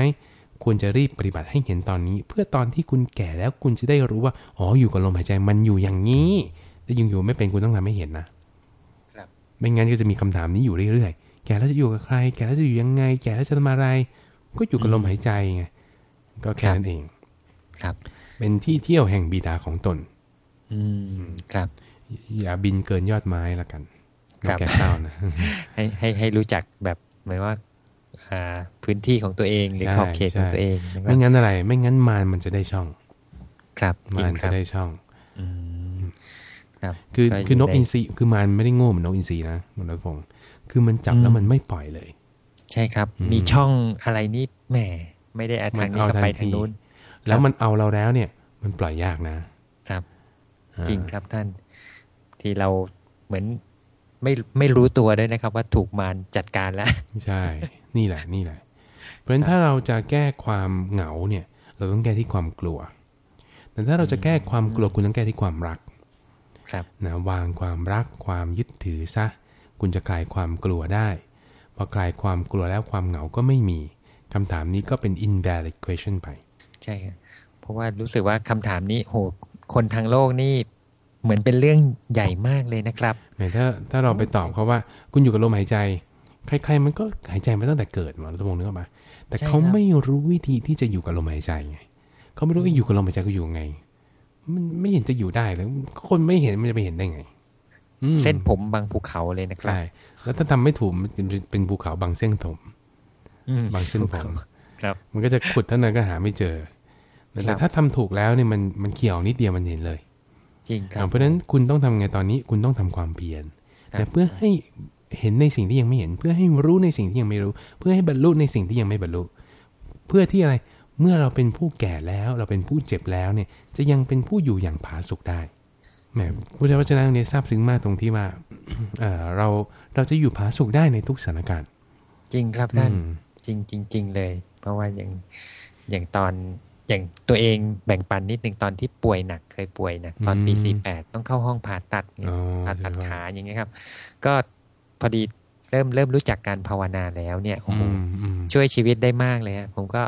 ควรจะรีบปฏิบัติให้เห็นตอนนี้ เพื่อตอนที่คุณแก่แล้วคุณจะได้รู้ว่าอ๋ออยู่กับลมหายใจมันอยู่อย่างนี้แต่ยังอยู่ไม่เป็นคุณต้องทำให้เห็นนะครับไม่งั้นก็จะมีคำถามนี้อยู่เรื่อยๆแก่แล้วจะอยู่กับใคร แก่แล้วจะอยู่ยังไง แก่แล้วจะทำอะไร ก็อยู่กับลมหายใจไงก็แค่นั้นเองครับ เป็นที่เที่ยวแห่งบิดาของตน อืมครับ อย่าบินเกินยอดไม้ละกันแก่เต้านะให้ให้ให้รู้จักแบบหมายว่า พื้นที่ของตัวเองหรือขอบเขตของตัวเอง ไม่งั้นอะไร ไม่งั้นมารมันจะได้ช่อง ครับมารจะได้ช่องครับ คือคือนกอินทรีคือมารไม่ได้โง่เหมือนนกอินทรีนะมันรัพงศ์คือมันจับแล้วมันไม่ปล่อยเลย ใช่ครับ มีช่องอะไรนี่แหมไม่ได้อาทางนี้ก็ไปทางนู้นแล้วมันเอาเราแล้วเนี่ย มันปล่อยยากนะครับ จริงครับท่าน ที่เราเหมือนไม่ไม่รู้ตัวด้วยนะครับ ว่าถูกมารจัดการแล้ว ใช่ นี่แหละนี่แหละ เพราะฉะนั้นถ้าเราจะแก้ความเหงาเนี่ย เราต้องแก้ที่ความกลัว แต่ถ้าเราจะแก้ความกลัวคุณต้องแก้ที่ความรัก ครับนะวางความรักความยึดถือซะ คุณจะคลายความกลัวได้ พอคลายความกลัวแล้วความเหงาก็ไม่มีคำถามนี้ก็เป็น invalid question ไป ใช่ครับเพราะว่ารู้สึกว่าคำถามนี้โหคนทางโลกนี่เหมือนเป็นเรื่องใหญ่มากเลยนะครับถ้าถ้าเราไปตอบเขาว่า คุณอยู่กับลมหายใจ ใครๆมันก็หายใจมาตั้งแต่เกิดมาเราต้องมองนึกออกมาแต่เขาไม่รู้วิธีที่จะอยู่กับลมหายใจไงเขาไม่รู้ว่าอยู่กับลมหายใจก็อยู่ไง มันไม่เห็นจะอยู่ได้เลยคนไม่เห็นมันจะไปเห็นได้ไงเส้นผมบางภูเขาเลยนะครับใช่แล้วถ้าทำไม่ถูกมันเป็นภูเขาบางเส้นผมบางเส้นผมครับ มันก็จะขุดเท่านั้นก็หาไม่เจอแต่ถ้าทำถูกแล้วเนี่ยมันมันเกี่ยวนิดเดียวมันเห็นเลย จริงครับเพราะฉะนั้นคุณต้องทำไงตอนนี้ คุณต้องทำความเพียรแต่เพื่อให้ เห็นในสิ่งที่ยังไม่เห็น เพื่อให้รู้ในสิ่งที่ยังไม่รู้ เพื่อให้บรรลุในสิ่งที่ยังไม่บรรลุ เพื่อที่อะไรเมื่อเราเป็นผู้แก่แล้วเราเป็นผู้เจ็บแล้วเนี่ยจะยังเป็นผู้อยู่อย่างผาสุกได้แหมพุทธวจนะเนี่ยทราบซึ้งมากตรงที่ว่าเออเราเราจะอยู่ผาสุกได้ในทุกสถานการณ์ จริงครับท่านจริงจริงๆเลย เพราะว่าอย่างอย่างตอนอย่างตัวเองแบ่งปันนิดหนึ่งตอนที่ป่วยหนักเคยป่วยหนักตอนปีสี่แปดต้องเข้าห้องผ่าตัดผ่าตัดขาอย่างเงี้ยครับ ก็ พอดีเริ่มเริ่มรู้จักการภาวนาแล้วเนี่ยโอ้โหช่วยชีวิตได้มากเลยฮะผมก็